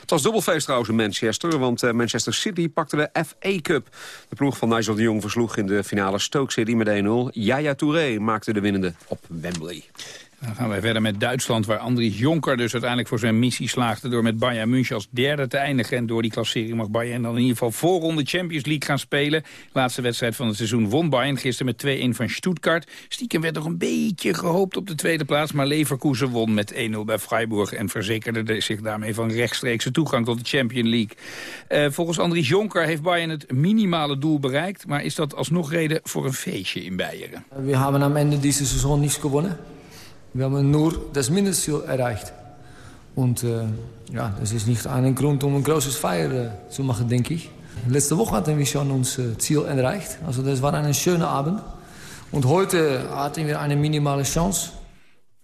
Het was dubbelfeest trouwens in Manchester... want eh, Manchester City pakte de FA Cup. De ploeg van Nigel de Jong versloeg in de finale Stoke City met 1-0. Yaya Touré maakte de winnende op Wembley. Dan gaan wij verder met Duitsland, waar Andries Jonker dus uiteindelijk voor zijn missie slaagde... door met Bayern München als derde te eindigen. En door die klassering mag Bayern dan in ieder geval voorronde Champions League gaan spelen. Laatste wedstrijd van het seizoen won Bayern gisteren met 2-1 van Stuttgart. Stiekem werd nog een beetje gehoopt op de tweede plaats... maar Leverkusen won met 1-0 bij Freiburg... en verzekerde zich daarmee van rechtstreekse toegang tot de Champions League. Uh, volgens Andries Jonker heeft Bayern het minimale doel bereikt... maar is dat alsnog reden voor een feestje in Beieren. We hebben am Ende deze seizoen niets gewonnen. Wir haben nur das Mindestziel erreicht. Und ja, das ist nicht ein Grund, um ein großes Feier äh, zu machen, denke ich. Letzte Woche hatten wir schon unser Ziel erreicht. Also das war ein schöner Abend. Und heute hatten wir eine minimale Chance.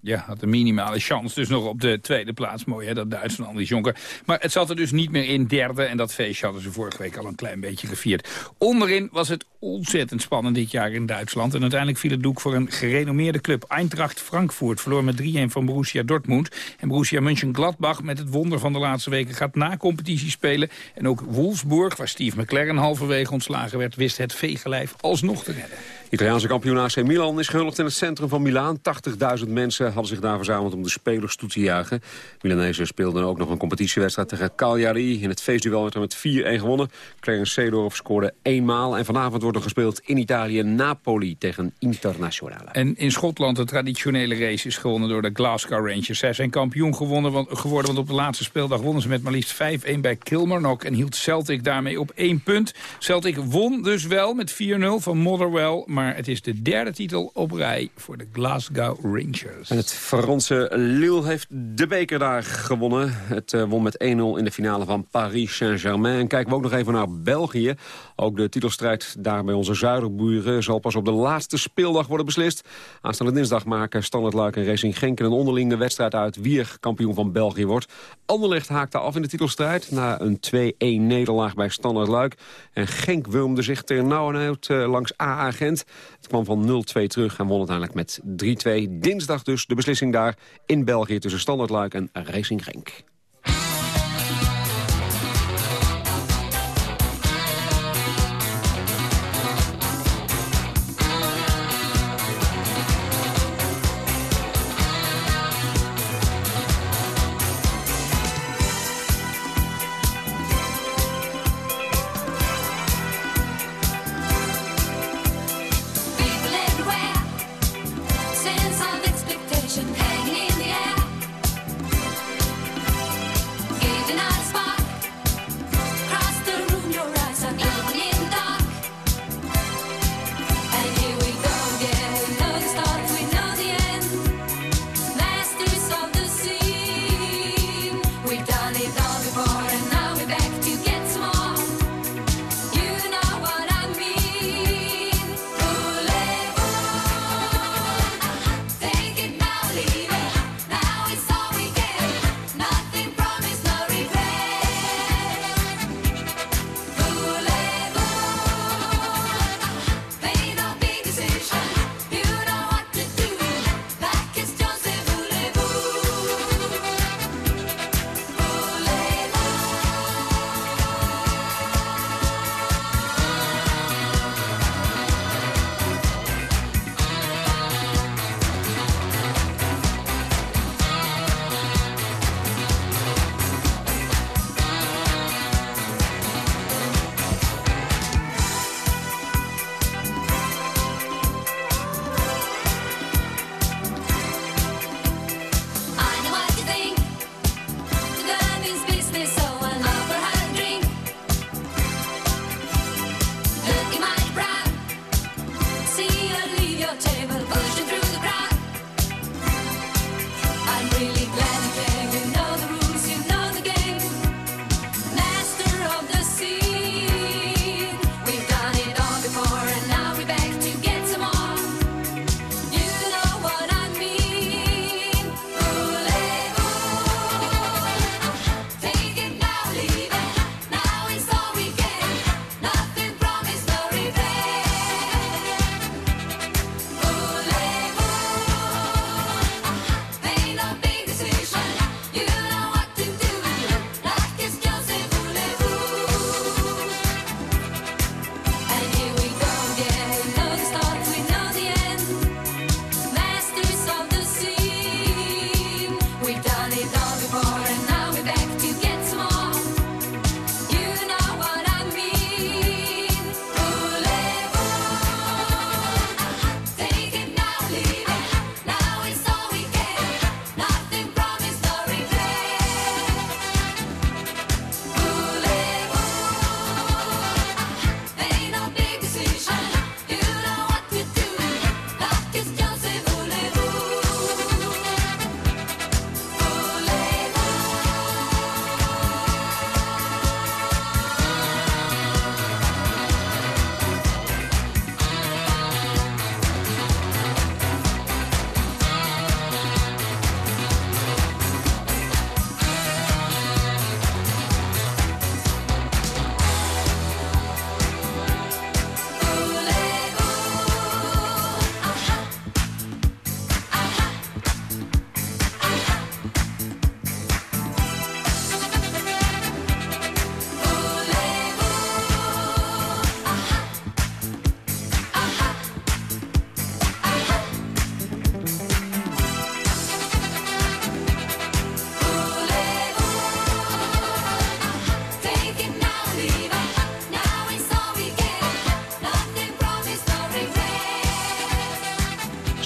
Ja, had een minimale chance. Dus nog op de tweede plaats. Mooi hè, dat Duitsland, Andries Jonker. Maar het zat er dus niet meer in derde. En dat feestje hadden ze vorige week al een klein beetje gevierd. Onderin was het ontzettend spannend dit jaar in Duitsland. En uiteindelijk viel het doek voor een gerenommeerde club. Eintracht Frankfurt verloor met 3-1 van Borussia Dortmund. En Borussia Mönchengladbach met het wonder van de laatste weken gaat na competitie spelen. En ook Wolfsburg, waar Steve McLaren halverwege ontslagen werd... wist het veegelijf alsnog te redden. Italiaanse kampioen AC Milan is gehuldigd in het centrum van Milaan. 80.000 mensen hadden zich daar verzameld om de spelers toe te jagen. Milanese speelden ook nog een competitiewedstrijd tegen Cagliari. In het feestduel werd er met 4-1 gewonnen. Clarence Seedorf scoorde eenmaal. En vanavond wordt er gespeeld in Italië Napoli tegen Internazionale. En in Schotland de traditionele race is gewonnen door de Glasgow Rangers. Zij zijn kampioen gewonnen, want, geworden, want op de laatste speeldag wonnen ze met maar liefst 5-1 bij Kilmarnock. En hield Celtic daarmee op één punt. Celtic won dus wel met 4-0 van Motherwell, maar het is de derde titel op rij voor de Glasgow Rangers. En het Franse Lille heeft de beker daar gewonnen. Het eh, won met 1-0 in de finale van Paris Saint-Germain. Kijken we ook nog even naar België. Ook de titelstrijd daar bij onze zuiderburen zal pas op de laatste speeldag worden beslist. Aanstaande dinsdag maken Standard Luik en Racing Genk een onderlinge wedstrijd uit wie er kampioen van België wordt. Anderlecht haakte af in de titelstrijd na een 2-1 nederlaag bij Standard Luik. En Genk wilmde zich ter nauwernood eh, langs AA Gent. Het kwam van 0-2 terug en won uiteindelijk met 3-2. Dinsdag dus de beslissing daar in België tussen Standard Luik en Racing Genk.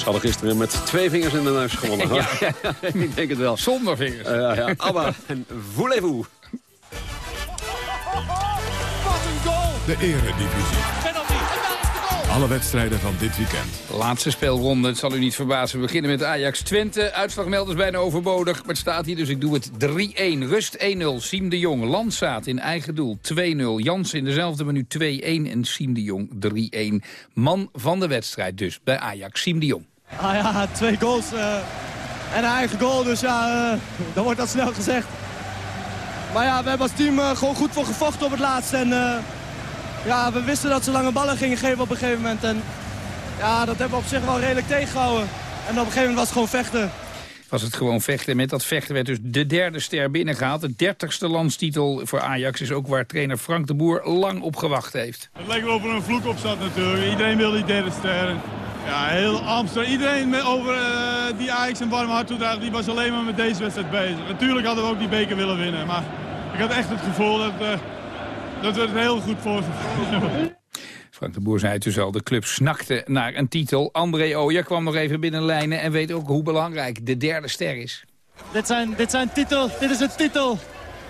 Ze hadden gisteren met twee vingers in de neus gewonnen. [LAUGHS] ja, [LAUGHS] ik denk het wel. Zonder vingers. Eh, ja, ja. [LAUGHS] Abba en voulez-vous. Wat een goal! De eredivisie. Alle wedstrijden van dit weekend. Laatste speelronde, het zal u niet verbazen. We beginnen met Ajax Twente. Uitslagmelders bijna overbodig, maar het staat hier dus ik doe het 3-1. Rust 1-0, Siem de Jong. Landsaat in eigen doel 2-0. Jansen in dezelfde minuut 2-1 en Siem de Jong 3-1. Man van de wedstrijd dus bij Ajax, Siem de Jong. Ah ja, twee goals eh, en een eigen goal, dus ja, eh, dan wordt dat snel gezegd. Maar ja, we hebben als team eh, gewoon goed voor gevochten op het laatst. En eh, ja, we wisten dat ze lange ballen gingen geven op een gegeven moment. En ja, dat hebben we op zich wel redelijk tegengehouden. En op een gegeven moment was het gewoon vechten. Was het gewoon vechten. Met dat vechten werd dus de derde ster binnengehaald. De dertigste landstitel voor Ajax is ook waar trainer Frank de Boer lang op gewacht heeft. Het leek wel of er een vloek op zat natuurlijk. Iedereen wil die derde ster. Ja, heel Amsterdam. Iedereen met over, eh, die Ajax een warm hart toedraagt, die was alleen maar met deze wedstrijd bezig. Natuurlijk hadden we ook die beker willen winnen. Maar ik had echt het gevoel dat, eh, dat we het heel goed voor [LAUGHS] Frank de Boer zei het dus al, de club snakte naar een titel. André Ooyer kwam nog even binnenlijnen en weet ook hoe belangrijk de derde ster is. Dit, zijn, dit, zijn titel, dit is een titel.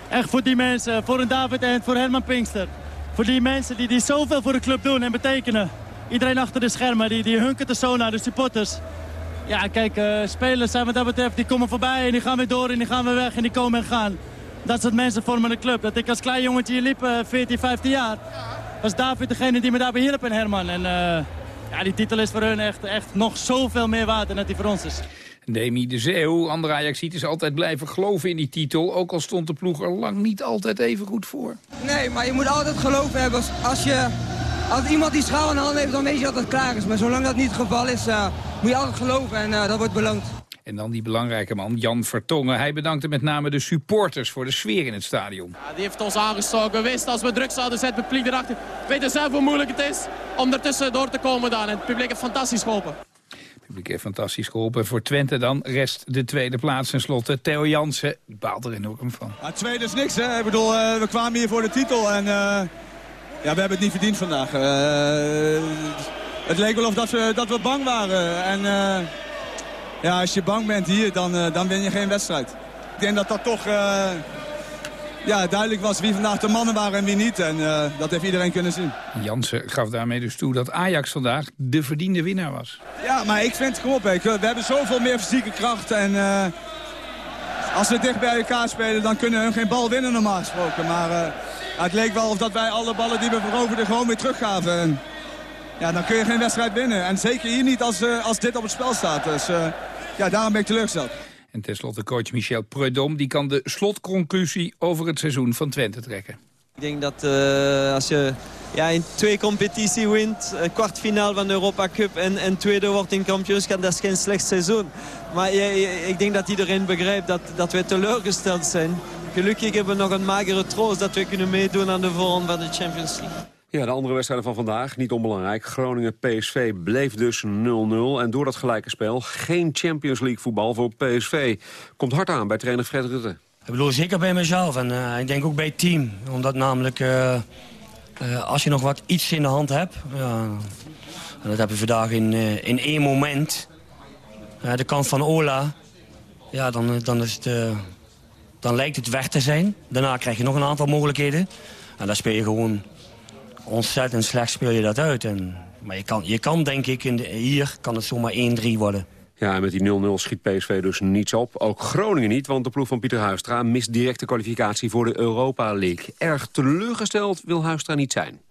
Echt voor die mensen, voor een David en voor Herman Pinkster. Voor die mensen die, die zoveel voor de club doen en betekenen. Iedereen achter de schermen, die, die hunkert er zo naar, de supporters. Ja, kijk, eh, spelers zijn wat dat betreft, die komen voorbij en die gaan weer door en die gaan weer weg en die komen en gaan. Dat soort mensen vormen de club. Dat ik als klein jongetje hier liep, eh, 14, 15 jaar, was David degene die me daarbij hielp en Herman. En eh, ja, die titel is voor hun echt, echt nog zoveel meer waard dan die voor ons is. Demi de Zeeuw, andere Ajaxiet, is altijd blijven geloven in die titel. Ook al stond de ploeg er lang niet altijd even goed voor. Nee, maar je moet altijd geloof hebben. Als, als, je, als iemand die schaal in de hand heeft, dan weet je dat het klaar is. Maar zolang dat niet het geval is, eh, moet je altijd geloven en eh, dat wordt beloond. En dan die belangrijke man, Jan Vertongen. Hij bedankte met name de supporters voor de sfeer in het stadion. Ja, die heeft ons aangestoken. Wist als we druk zouden zetten, het publiek erachter. Weet je zelf hoe moeilijk het is om ertussen door te komen dan. En het publiek heeft fantastisch geholpen. Publiek heeft fantastisch geholpen. Voor Twente dan rest de tweede plaats. En slotte Theo Jansen, baalt er enorm van. Ja, tweede is niks, hè. Ik bedoel, eh, we kwamen hier voor de titel en eh, ja, we hebben het niet verdiend vandaag. Eh, het leek wel of dat we, dat we bang waren. En ja, als je bang bent hier, dan, dan win je geen wedstrijd. Ik denk dat dat toch ja, duidelijk was wie vandaag de mannen waren en wie niet. En eh, dat heeft iedereen kunnen zien. Jansen gaf daarmee dus toe dat Ajax vandaag de verdiende winnaar was. Ja, maar ik vind, kom op, hè. we hebben zoveel meer fysieke kracht. En eh, als we dicht bij elkaar spelen, dan kunnen hun geen bal winnen normaal gesproken. Maar eh, het leek wel of dat wij alle ballen die we veroverden gewoon weer teruggaven. En, ja, dan kun je geen wedstrijd winnen. En zeker hier niet als, als dit op het spel staat. Dus ja, daarom ben ik teleurgesteld. En tenslotte coach Michel Preudom die kan de slotconclusie over het seizoen van Twente trekken. Ik denk dat eh, als je ja, in twee competitie wint, een kwartfinale van de Europa Cup en, en tweede wordt in kampioenschap, dat is geen slecht seizoen. Maar je- ik denk dat iedereen begrijpt dat, dat we teleurgesteld zijn. Gelukkig hebben we nog een magere troost dat we kunnen meedoen aan de vorm van de Champions League. Ja, de andere wedstrijden van vandaag, niet onbelangrijk. Groningen-PSV bleef dus 0-0. En door dat gelijke spel geen Champions League voetbal voor PSV. Komt hard aan bij trainer Fred Rutte. Ik bedoel, zeker bij mezelf en eh, ik denk ook bij het team. Omdat namelijk, eh, eh, als je nog wat iets in de hand hebt... En dat heb je vandaag in, in één moment. De kant van Ola, ja, dan, dan, is het, dan lijkt het weg te zijn. Daarna krijg je nog een aantal mogelijkheden. En dan speel je gewoon ontzettend slecht speel je dat uit. En, maar je kan, je kan denk ik, in hier kan het zomaar 1-3 worden. Ja, en met die 0-0 schiet PSV dus niets op. Ook Groningen niet, want de ploeg van Pieter Huistra... mist direct de kwalificatie voor de Europa League. Erg teleurgesteld wil Huistra niet zijn.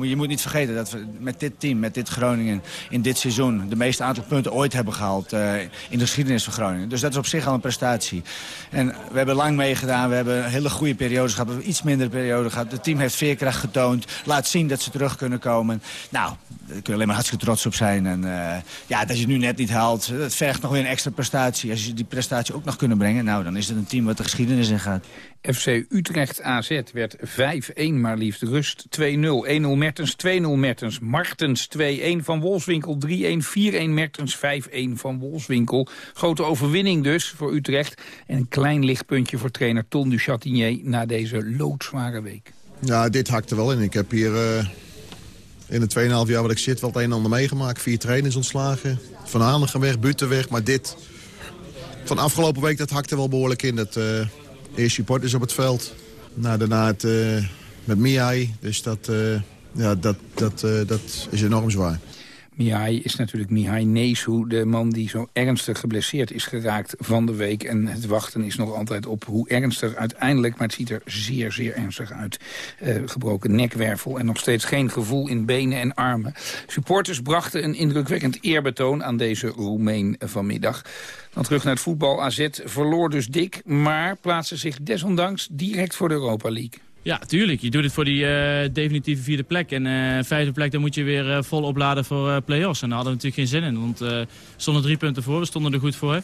Je moet niet vergeten dat we met dit team, met dit Groningen... in dit seizoen de meeste aantal punten ooit hebben gehaald... eh, in de geschiedenis van Groningen. Dus dat is op zich al een prestatie. En we hebben lang meegedaan. We hebben hele goede periodes gehad. We hebben iets mindere perioden gehad. Het team heeft veerkracht getoond. Laat zien dat ze terug kunnen komen. Nou, daar kun je alleen maar hartstikke trots op zijn. En eh, ja, dat je het nu net niet haalt, dat vergt nog weer een extra prestatie. Als je die prestatie ook nog kunnen brengen... nou, dan is het een team wat de geschiedenis in gaat. FC Utrecht AZ werd 5-1 maar liefst. Rust 2-0. 1-0 Mertens, 2-0 Mertens. Martens 2-1 van Wolfswinkel. 3-1, 4-1 Mertens, 5-1 van Wolfswinkel. Grote overwinning dus voor Utrecht. En een klein lichtpuntje voor trainer Ton du Chatinier na deze loodzware week. Ja, dit hakt er wel in. Ik heb hier eh, in de 2,5 jaar wat ik zit wel het een en ander meegemaakt. Vier trainers ontslagen. Van Hanegem weg. Maar dit van afgelopen week, dat hakte wel behoorlijk in. Dat, eh eerst supporters op het veld. Daarna het, eh, met Miai. Dus dat, eh, ja, dat, dat, eh, dat is enorm zwaar. Mihai is natuurlijk Mihai Neeshoe, de man die zo ernstig geblesseerd is geraakt van de week. En het wachten is nog altijd op hoe ernstig uiteindelijk, maar het ziet er zeer, zeer ernstig uit. Eh, gebroken nekwervel en nog steeds geen gevoel in benen en armen. Supporters brachten een indrukwekkend eerbetoon aan deze Roemeen vanmiddag. Dan terug naar het voetbal. AZ verloor dus dik, maar plaatste zich desondanks direct voor de Europa League. Ja, tuurlijk. Je doet het voor die eh, definitieve vierde plek. En eh, vijfde plek, dan moet je weer eh, vol opladen voor play-offs. En daar hadden we natuurlijk geen zin in. Want we stonden drie punten voor, we stonden er goed voor.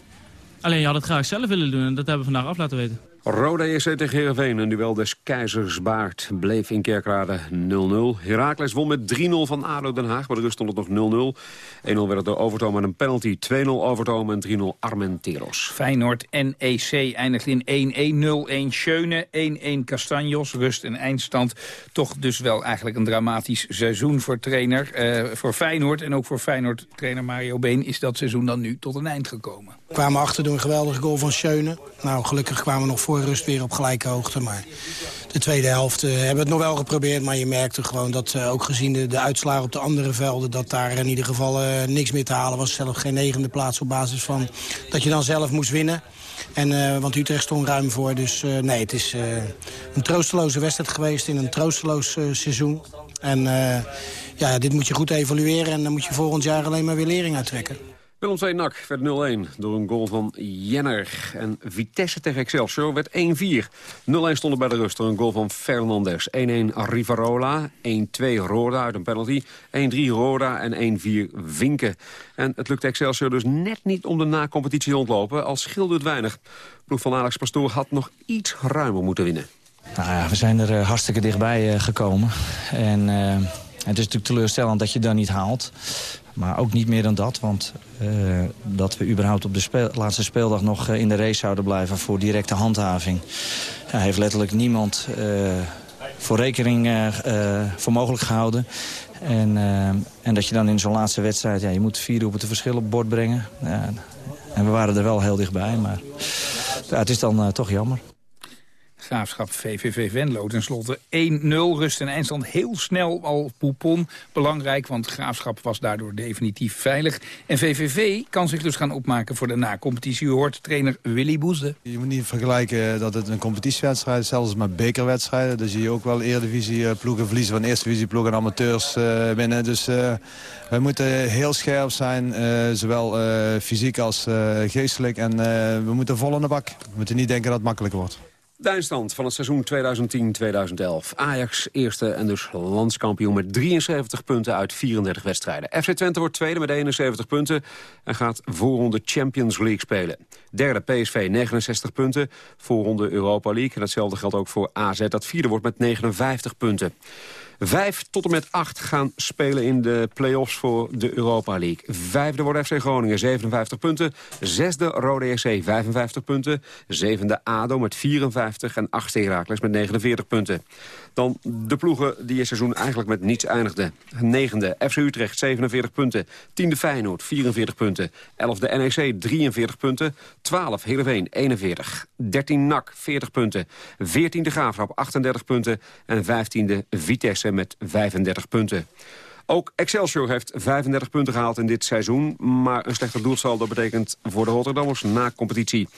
Alleen je had het graag zelf willen doen en dat hebben we vandaag af laten weten. Roda JC tegen Heerenveen. Een duel des Keizersbaard bleef in Kerkrade 0-0. Heracles won met 3-0 van ADO Den Haag. Bij de rust stond het nog 0-0. 1-0 werd het door Overtoom met een penalty. 2-0 Overtoom en 3-0 Armenteros. Feyenoord NEC eindigt in 1-1, 0-1 Schöne, 1-1 Castanjos. Rust en eindstand. Toch dus wel eigenlijk een dramatisch seizoen voor trainer. eh, voor Feyenoord en ook voor Feyenoord-trainer Mario Been... is dat seizoen dan nu tot een eind gekomen. We kwamen achter door een geweldige goal van Schöne. Nou, gelukkig kwamen we nog voor rust weer op gelijke hoogte. Maar de tweede helft eh, hebben we het nog wel geprobeerd. Maar je merkte gewoon dat, eh, ook gezien de, de uitslagen op de andere velden... dat daar in ieder geval eh, niks meer te halen was. Zelfs geen negende plaats op basis van dat je dan zelf moest winnen. En, want Utrecht stond ruim voor. Dus nee, het is een troosteloze wedstrijd geweest in een troosteloos seizoen. En ja, dit moet je goed evalueren. En dan moet je volgend jaar alleen maar weer lering uittrekken. Willem 2 NAC werd 0-1 door een goal van Jenner. En Vitesse tegen Excelsior werd 1-4. 0-1 stonden bij de rust door een goal van Fernandes. 1-1 Rivarola, 1-2 Roda uit een penalty. 1-3 Roda en 1-4 Vinken. En het lukte Excelsior dus net niet om de na-competitie te ontlopen. Al scheelde het weinig. Ploeg van Alex Pastoor had nog iets ruimer moeten winnen. Nou ja, we zijn er eh, hartstikke dichtbij eh, gekomen. En eh, het is natuurlijk teleurstellend dat je dat niet haalt. Maar ook niet meer dan dat, want eh, dat we überhaupt op de laatste speeldag nog eh, in de race zouden blijven voor directe handhaving. Ja, heeft letterlijk niemand eh, voor rekening voor mogelijk gehouden. En, en dat je dan in zo'n laatste wedstrijd, ja, je moet vier het verschil op bord brengen. En we waren er wel heel dichtbij, maar het is dan toch jammer. Graafschap VVV Venlo tenslotte 1-0. Rust en eindstand heel snel al Poupon. Belangrijk, want Graafschap was daardoor definitief veilig. En VVV kan zich dus gaan opmaken voor de na-competitie. U hoort trainer Willy Boesde. Je moet niet vergelijken dat het een competitiewedstrijd is, zelfs met bekerwedstrijden. Zie je ook wel eredivisie eh, ploegen verliezen van eerste divisie ploegen en amateurs eh, winnen. Dus eh wij moeten heel scherp zijn, zowel fysiek als geestelijk. En we moeten vol aan de bak. We moeten niet denken dat het makkelijker wordt. De eindstand van het seizoen 2010-2011. Ajax eerste en dus landskampioen met 73 punten uit 34 wedstrijden. FC Twente wordt tweede met 71 punten en gaat voorronde Champions League spelen. Derde PSV 69 punten, voorronde Europa League. En hetzelfde geldt ook voor AZ dat vierde wordt met 59 punten. Vijf tot en met acht gaan spelen in de play-offs voor de Europa League. Vijfde wordt FC Groningen, 57 punten. Zesde Rode SC, 55 punten. Zevende ADO met 54 en achtste Heracles met 49 punten. Dan de ploegen die het seizoen eigenlijk met niets eindigden. Negende FC Utrecht, 47 punten. Tiende Feyenoord, 44 punten. Elfde NEC, 43 punten. 12 Heerenveen, 41. 13 NAC, 40 punten. 14e Graafschap, 38 punten. En 15e Vitesse met 35 punten. Ook Excelsior heeft 35 punten gehaald in dit seizoen. Maar een slechter doelsaldo betekent voor de Rotterdammers na competitie.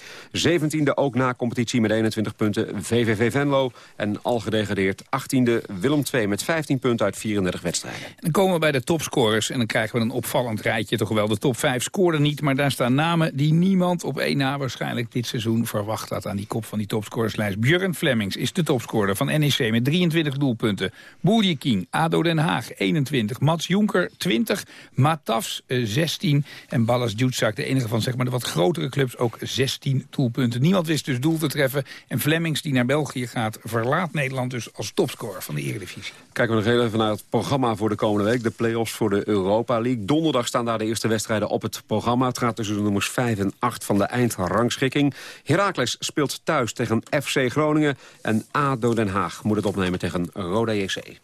17e ook na competitie met 21 punten VVV Venlo. En al gedegradeerd 18e Willem II met 15 punten uit 34 wedstrijden. Dan komen we bij de topscorers en dan krijgen we een opvallend rijtje. Toch wel, de top 5 scoren niet, maar daar staan namen die niemand op één na waarschijnlijk dit seizoen verwacht had aan die kop van die topscorerslijst. Björn Flemings is de topscorer van NEC met 23 doelpunten. Boerje King, ADO Den Haag 21, Mats Jonker 20, Matafs eh, 16 en Ballas Djutsak, de enige van zeg maar, de wat grotere clubs, ook 16 doelpunten. Niemand wist dus doel te treffen en Flemings die naar België gaat verlaat Nederland dus als topscorer van de Eredivisie. Kijken we nog even naar het programma voor de komende week. De play-offs voor de Europa League. Donderdag staan daar de eerste wedstrijden op het programma. Het gaat tussen de nummers 5 en 8 van de eindrangschikking. Heracles speelt thuis tegen FC Groningen. En ADO Den Haag moet het opnemen tegen Roda JC.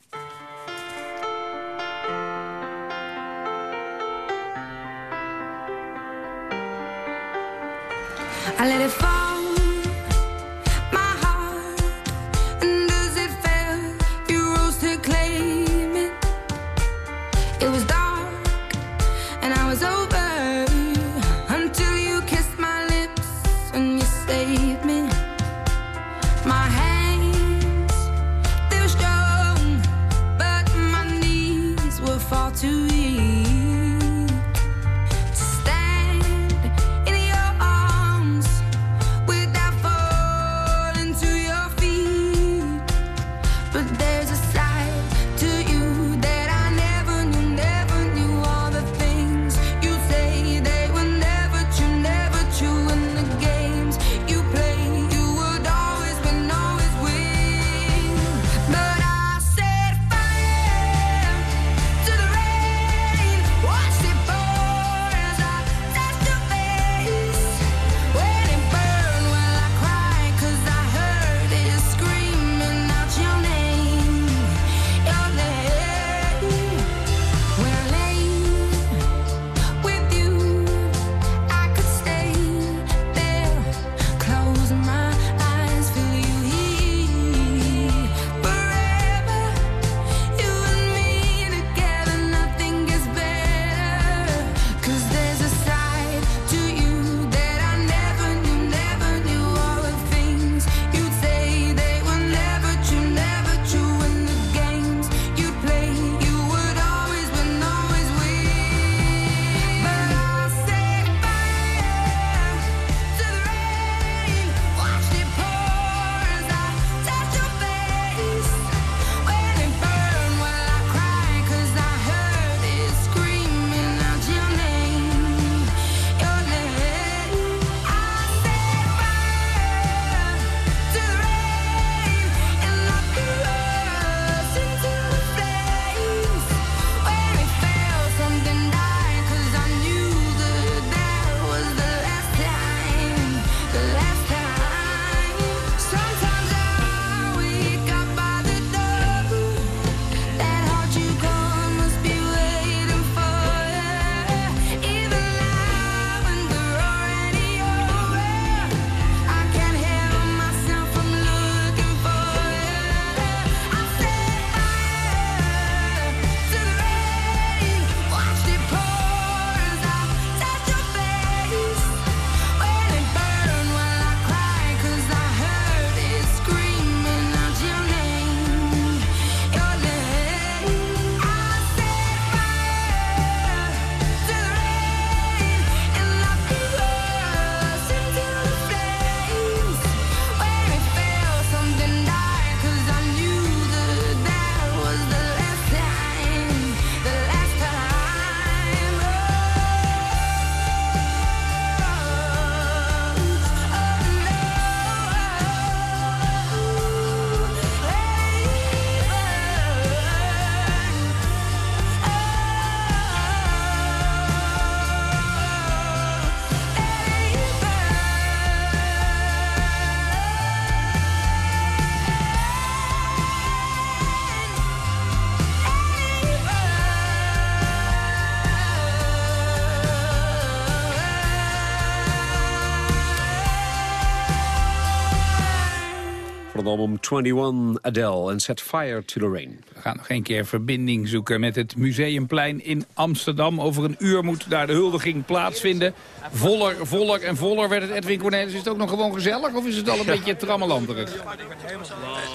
Album 21 Adele en Set Fire to the Rain. We gaan nog een keer verbinding zoeken met het Museumplein in Amsterdam. Over een uur moet daar de huldiging plaatsvinden. Voller, voller en voller werd het. Edwin Cornelis, is het ook nog gewoon gezellig of is het al een [LAUGHS] beetje trammelanderig?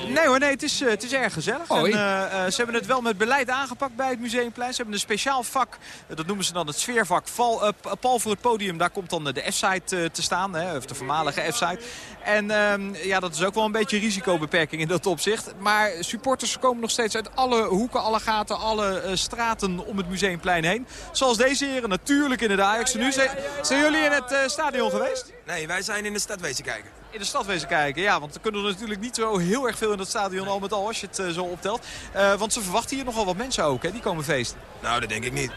Nee hoor, nee, het is, eh, het is erg gezellig. Hoi. En, eh, eh, ze hebben het wel met beleid aangepakt bij het Museumplein. Ze hebben een speciaal vak, dat noemen ze dan het sfeervak. Val, pal voor het podium, daar komt dan de F-site te staan. Hè, of de voormalige F-site. En ehm, ja, dat is ook wel een beetje risicobeperking in dat opzicht. Maar supporters komen nog steeds uit alle hoeken, alle gaten, alle eh, straten om het Museumplein heen. Zoals deze heren natuurlijk in de Ajax. Nu zijn, zijn jullie in het eh, stadion geweest? Nee, wij zijn in de stad wezen kijken. In de stad wezen kijken, ja. Want er kunnen er natuurlijk niet zo heel erg veel in dat stadion al met al als je het eh, zo optelt. Want ze verwachten hier nogal wat mensen ook, hè. Die komen feesten. Nou, dat denk ik niet.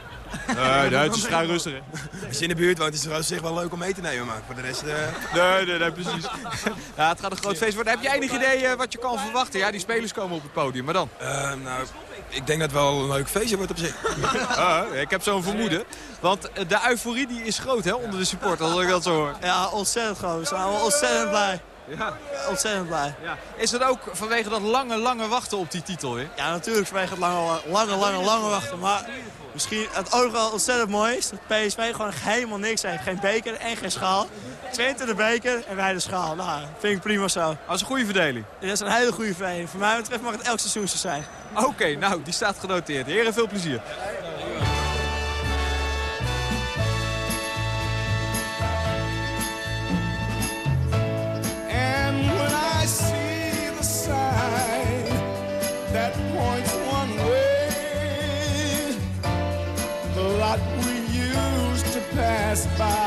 Nee, nee, het is vrij rustig, hè. Als je in de buurt woont, is het op zich wel leuk om mee te nemen. Maar voor de rest... eh, Nee, nee, nee, precies. [LAUGHS] ja, het gaat een groot feest worden. Heb je enig idee eh, wat je kan verwachten? Ja, die spelers komen op het podium, maar dan? eh, nou, ik denk dat het wel een leuk feestje wordt op zich. [LAUGHS] Ah, ik heb zo'n vermoeden. Want eh, de euforie die is groot hè, onder de supporters, als ik dat zo hoor. Ja, ontzettend groot. We zijn allemaal ontzettend blij. Ja. Ontzettend blij. Ja. Is dat ook vanwege dat lange, lange wachten op die titel weer? Ja, natuurlijk vanwege het lange, lange, lange, lange wachten. Maar misschien het ook wel ontzettend mooi is dat PSV gewoon helemaal niks heeft. Geen beker en geen schaal. Twente de beker en wij de schaal. Nou, vind ik prima zo. Dat is een goede verdeling. Dat is een hele goede verdeling. Voor mij betreft mag het elk seizoen zo zijn. Oké, nou, die staat genoteerd. Heren, veel plezier. us.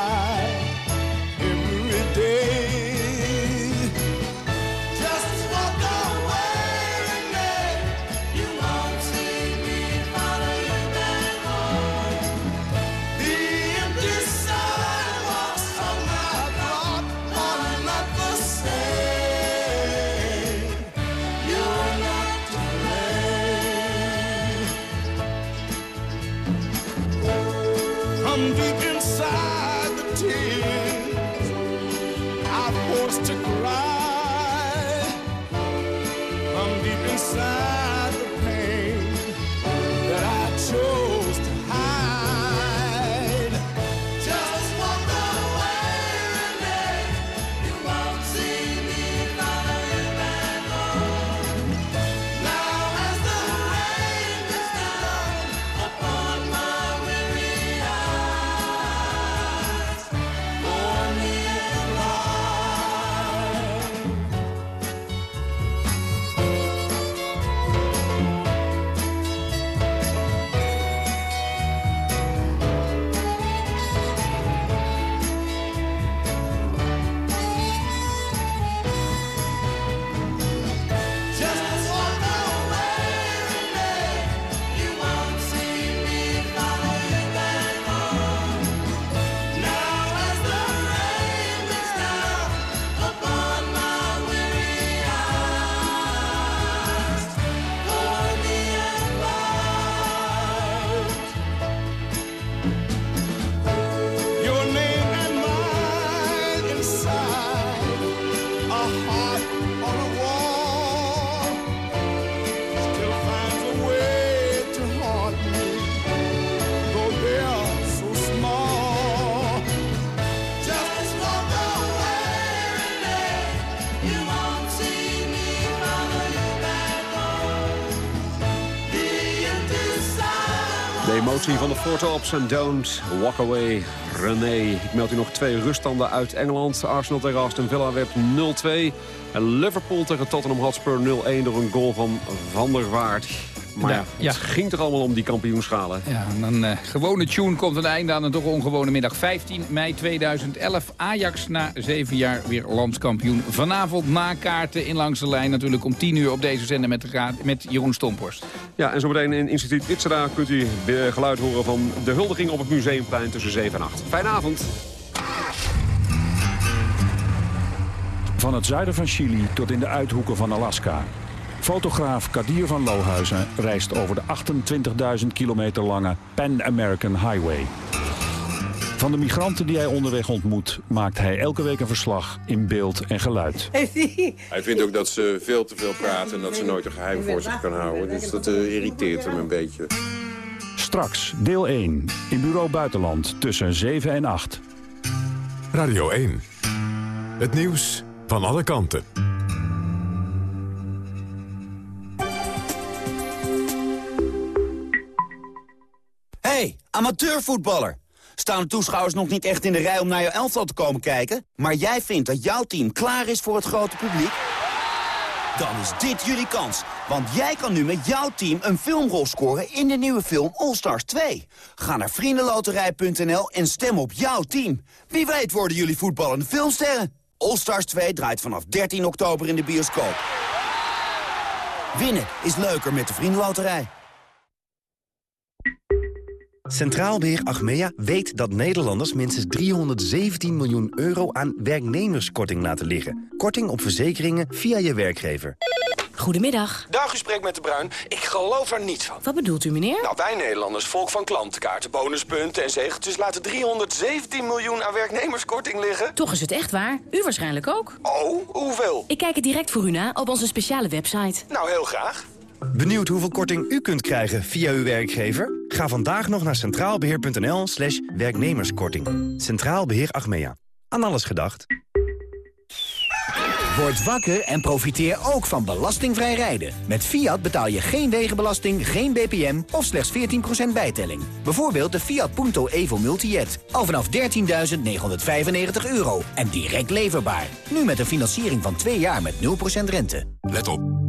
Ups en Downs. Walk away, René. Ik meld u nog twee ruststanden uit Engeland. Arsenal tegen Aston Villa werd 0-2. En Liverpool tegen Tottenham Hotspur 0-1 door een goal van Van der Waard. Maar ja, Ja, het ging toch allemaal om die kampioenschalen. Ja, en dan eh, gewone tune komt een einde aan een toch ongewone middag. 15 mei 2011. Ajax na zeven jaar weer landskampioen. Vanavond na kaarten in langs de lijn. Natuurlijk om 10 uur op deze zender met, de met Jeroen Stomporst. Ja, en zometeen in Instituut Itzera kunt u geluid horen van de huldiging op het Museumplein tussen 7 en 8. Fijne avond. Van het zuiden van Chili tot in de uithoeken van Alaska. Fotograaf Kadir van Lohuizen reist over de 28.000 kilometer lange Pan American Highway. Van de migranten die hij onderweg ontmoet... maakt hij elke week een verslag in beeld en geluid. Hij vindt ook dat ze veel te veel praten en dat ze nooit een geheim voor zich kan houden. Dus dat eh, irriteert hem een beetje. Straks, deel 1, in Bureau Buitenland, tussen 7 en 8. Radio 1. Het nieuws van alle kanten. hey, amateurvoetballer. Staan de toeschouwers nog niet echt in de rij om naar jouw elftal te komen kijken? Maar jij vindt dat jouw team klaar is voor het grote publiek? Dan is dit jullie kans. Want jij kan nu met jouw team een filmrol scoren in de nieuwe film All Stars 2. Ga naar vriendenloterij.nl en stem op jouw team. Wie weet worden jullie voetballende filmsterren. All Stars 2 draait vanaf 13 oktober in de bioscoop. Winnen is leuker met de Vriendenloterij. Centraal Beheer Achmea weet dat Nederlanders minstens 317 miljoen euro aan werknemerskorting laten liggen. Korting op verzekeringen via je werkgever. Goedemiddag. Dag, u spreekt met De Bruin. Ik geloof er niets van. Wat bedoelt u, meneer? Nou, wij Nederlanders, volk van klantenkaarten, bonuspunten en zegeltjes... laten 317 miljoen aan werknemerskorting liggen. Toch is het echt waar. U waarschijnlijk ook. Oh, hoeveel? Ik kijk het direct voor u na op onze speciale website. Nou, heel graag. Benieuwd hoeveel korting u kunt krijgen via uw werkgever? Ga vandaag nog naar centraalbeheer.nl slash werknemerskorting. Centraal Beheer Achmea. Aan alles gedacht. Word wakker en profiteer ook van belastingvrij rijden. Met Fiat betaal je geen wegenbelasting, geen BPM of slechts 14% bijtelling. Bijvoorbeeld de Fiat Punto Evo Multijet. Al vanaf 13.995 euro en direct leverbaar. Nu met een financiering van 2 jaar met 0% rente. Let op.